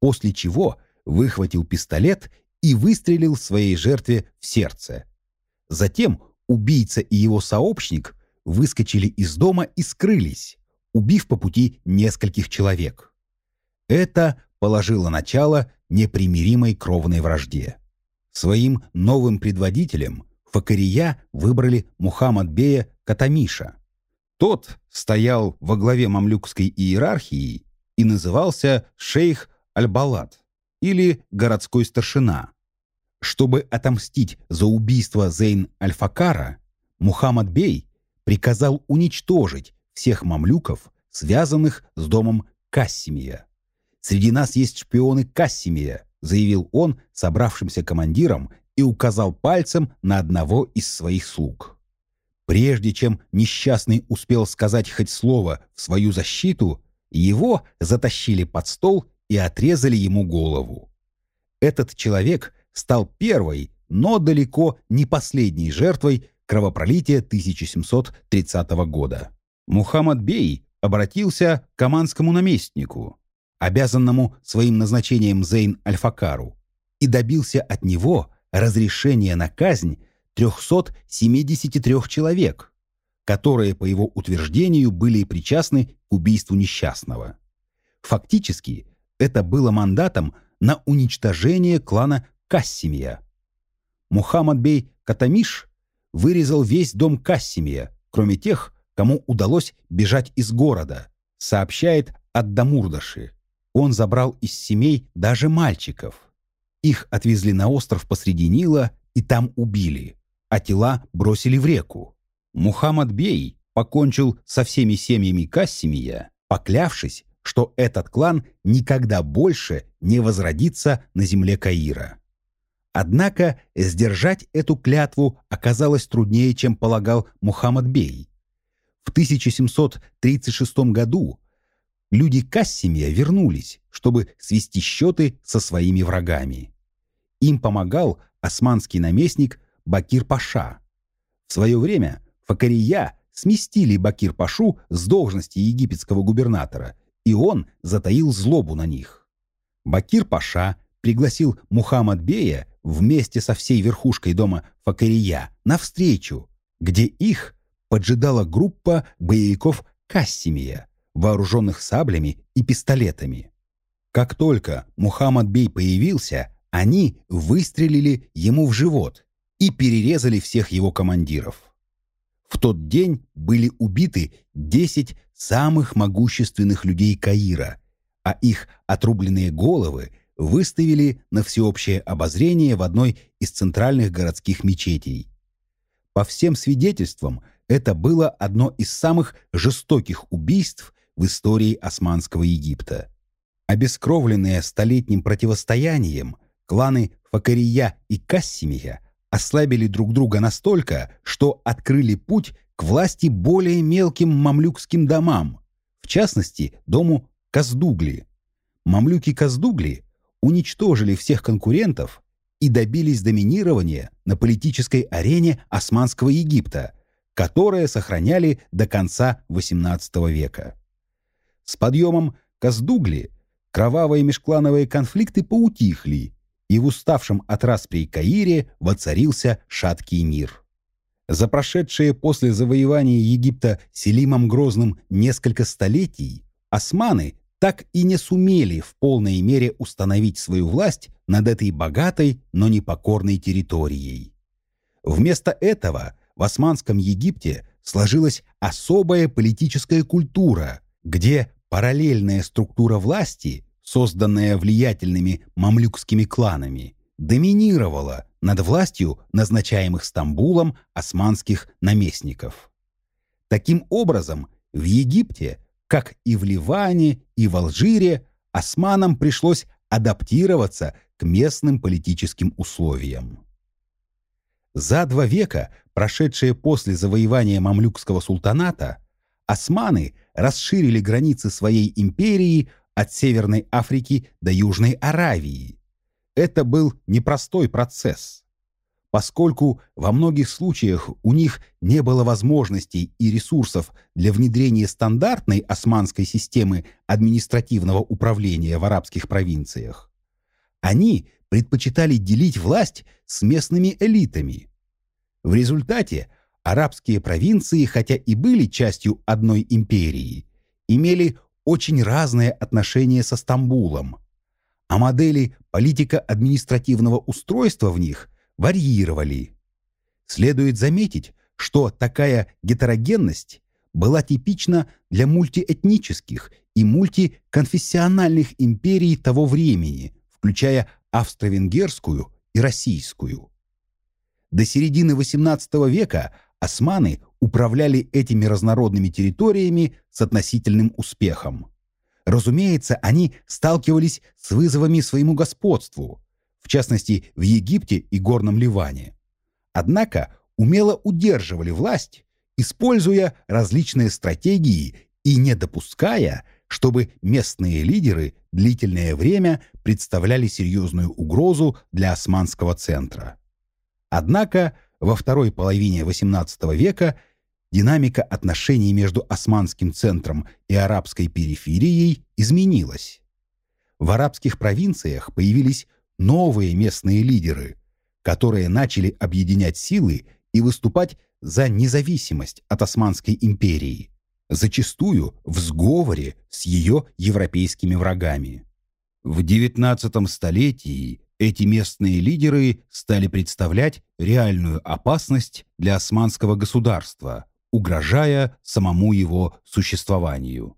После чего выхватил пистолет и выстрелил своей жертве в сердце. Затем убийца и его сообщник выскочили из дома и скрылись, убив по пути нескольких человек. Это положило начало непримиримой кровной вражде. Своим новым предводителем Факария выбрали Мухаммад-бея Катамиша, тот стоял во главе мамлюкской иерархии и назывался шейх Аль-Балат или городской старшина. Чтобы отомстить за убийство Зейн Аль-Факара, Мухаммад Бей приказал уничтожить всех мамлюков, связанных с домом Кассимия. «Среди нас есть шпионы Кассимия», заявил он собравшимся командирам и указал пальцем на одного из своих слуг. Прежде чем несчастный успел сказать хоть слово в свою защиту, его затащили под стол и отрезали ему голову. Этот человек стал первой, но далеко не последней жертвой кровопролития 1730 года. Мухаммад Бей обратился к командскому наместнику, обязанному своим назначением Зейн Альфакару, и добился от него разрешения на казнь 373 человек, которые, по его утверждению, были причастны к убийству несчастного. Фактически, это было мандатом на уничтожение клана Кассимия. Мухаммад бей Катамиш вырезал весь дом Кассимия, кроме тех, кому удалось бежать из города, сообщает Аддамурдаши. Он забрал из семей даже мальчиков. Их отвезли на остров посреди Нила и там убили, а тела бросили в реку. Мухаммад Бей покончил со всеми семьями Кассимия, поклявшись, что этот клан никогда больше не возродится на земле Каира. Однако сдержать эту клятву оказалось труднее, чем полагал Мухаммад Бей. В 1736 году люди Кассимия вернулись, чтобы свести счеты со своими врагами. Им помогал османский наместник Бакир-Паша. В свое время Факария сместили Бакир-Пашу с должности египетского губернатора, и он затаил злобу на них. Бакир-Паша пригласил Мухаммад Бея вместе со всей верхушкой дома Факария на встречу, где их поджидала группа боевиков Кассимия, вооруженных саблями и пистолетами. Как только Мухаммад Бей появился, они выстрелили ему в живот и перерезали всех его командиров. В тот день были убиты 10 самых могущественных людей Каира, а их отрубленные головы выставили на всеобщее обозрение в одной из центральных городских мечетей. По всем свидетельствам, это было одно из самых жестоких убийств в истории Османского Египта. Обескровленные столетним противостоянием, кланы Факария и Кассимия ослабили друг друга настолько, что открыли путь к власти более мелким мамлюкским домам, в частности, дому Каздугли. Мамлюки Каздугли уничтожили всех конкурентов и добились доминирования на политической арене Османского Египта, которое сохраняли до конца XVIII века. С подъемом Каздугли кровавые межклановые конфликты поутихли, и в уставшем от распри Каире воцарился шаткий мир. За прошедшие после завоевания Египта Селимом Грозным несколько столетий османы так и не сумели в полной мере установить свою власть над этой богатой, но непокорной территорией. Вместо этого в Османском Египте сложилась особая политическая культура, где параллельная структура власти, созданная влиятельными мамлюкскими кланами, доминировала над властью назначаемых Стамбулом османских наместников. Таким образом, в Египте, как и в Ливане и в Алжире, османам пришлось адаптироваться к местным политическим условиям. За два века, прошедшие после завоевания мамлюкского султаната, османы расширили границы своей империи от Северной Африки до Южной Аравии, это был непростой процесс, поскольку во многих случаях у них не было возможностей и ресурсов для внедрения стандартной османской системы административного управления в арабских провинциях. Они предпочитали делить власть с местными элитами. В результате арабские провинции, хотя и были частью одной империи, имели очень разные отношения со Стамбулом – а модели политико-административного устройства в них варьировали. Следует заметить, что такая гетерогенность была типична для мультиэтнических и мультиконфессиональных империй того времени, включая австро-венгерскую и российскую. До середины XVIII века османы управляли этими разнородными территориями с относительным успехом. Разумеется, они сталкивались с вызовами своему господству, в частности, в Египте и Горном Ливане. Однако умело удерживали власть, используя различные стратегии и не допуская, чтобы местные лидеры длительное время представляли серьезную угрозу для османского центра. Однако во второй половине XVIII века динамика отношений между османским центром и арабской периферией изменилась. В арабских провинциях появились новые местные лидеры, которые начали объединять силы и выступать за независимость от Османской империи, зачастую в сговоре с ее европейскими врагами. В XIX столетии эти местные лидеры стали представлять реальную опасность для османского государства, угрожая самому его существованию.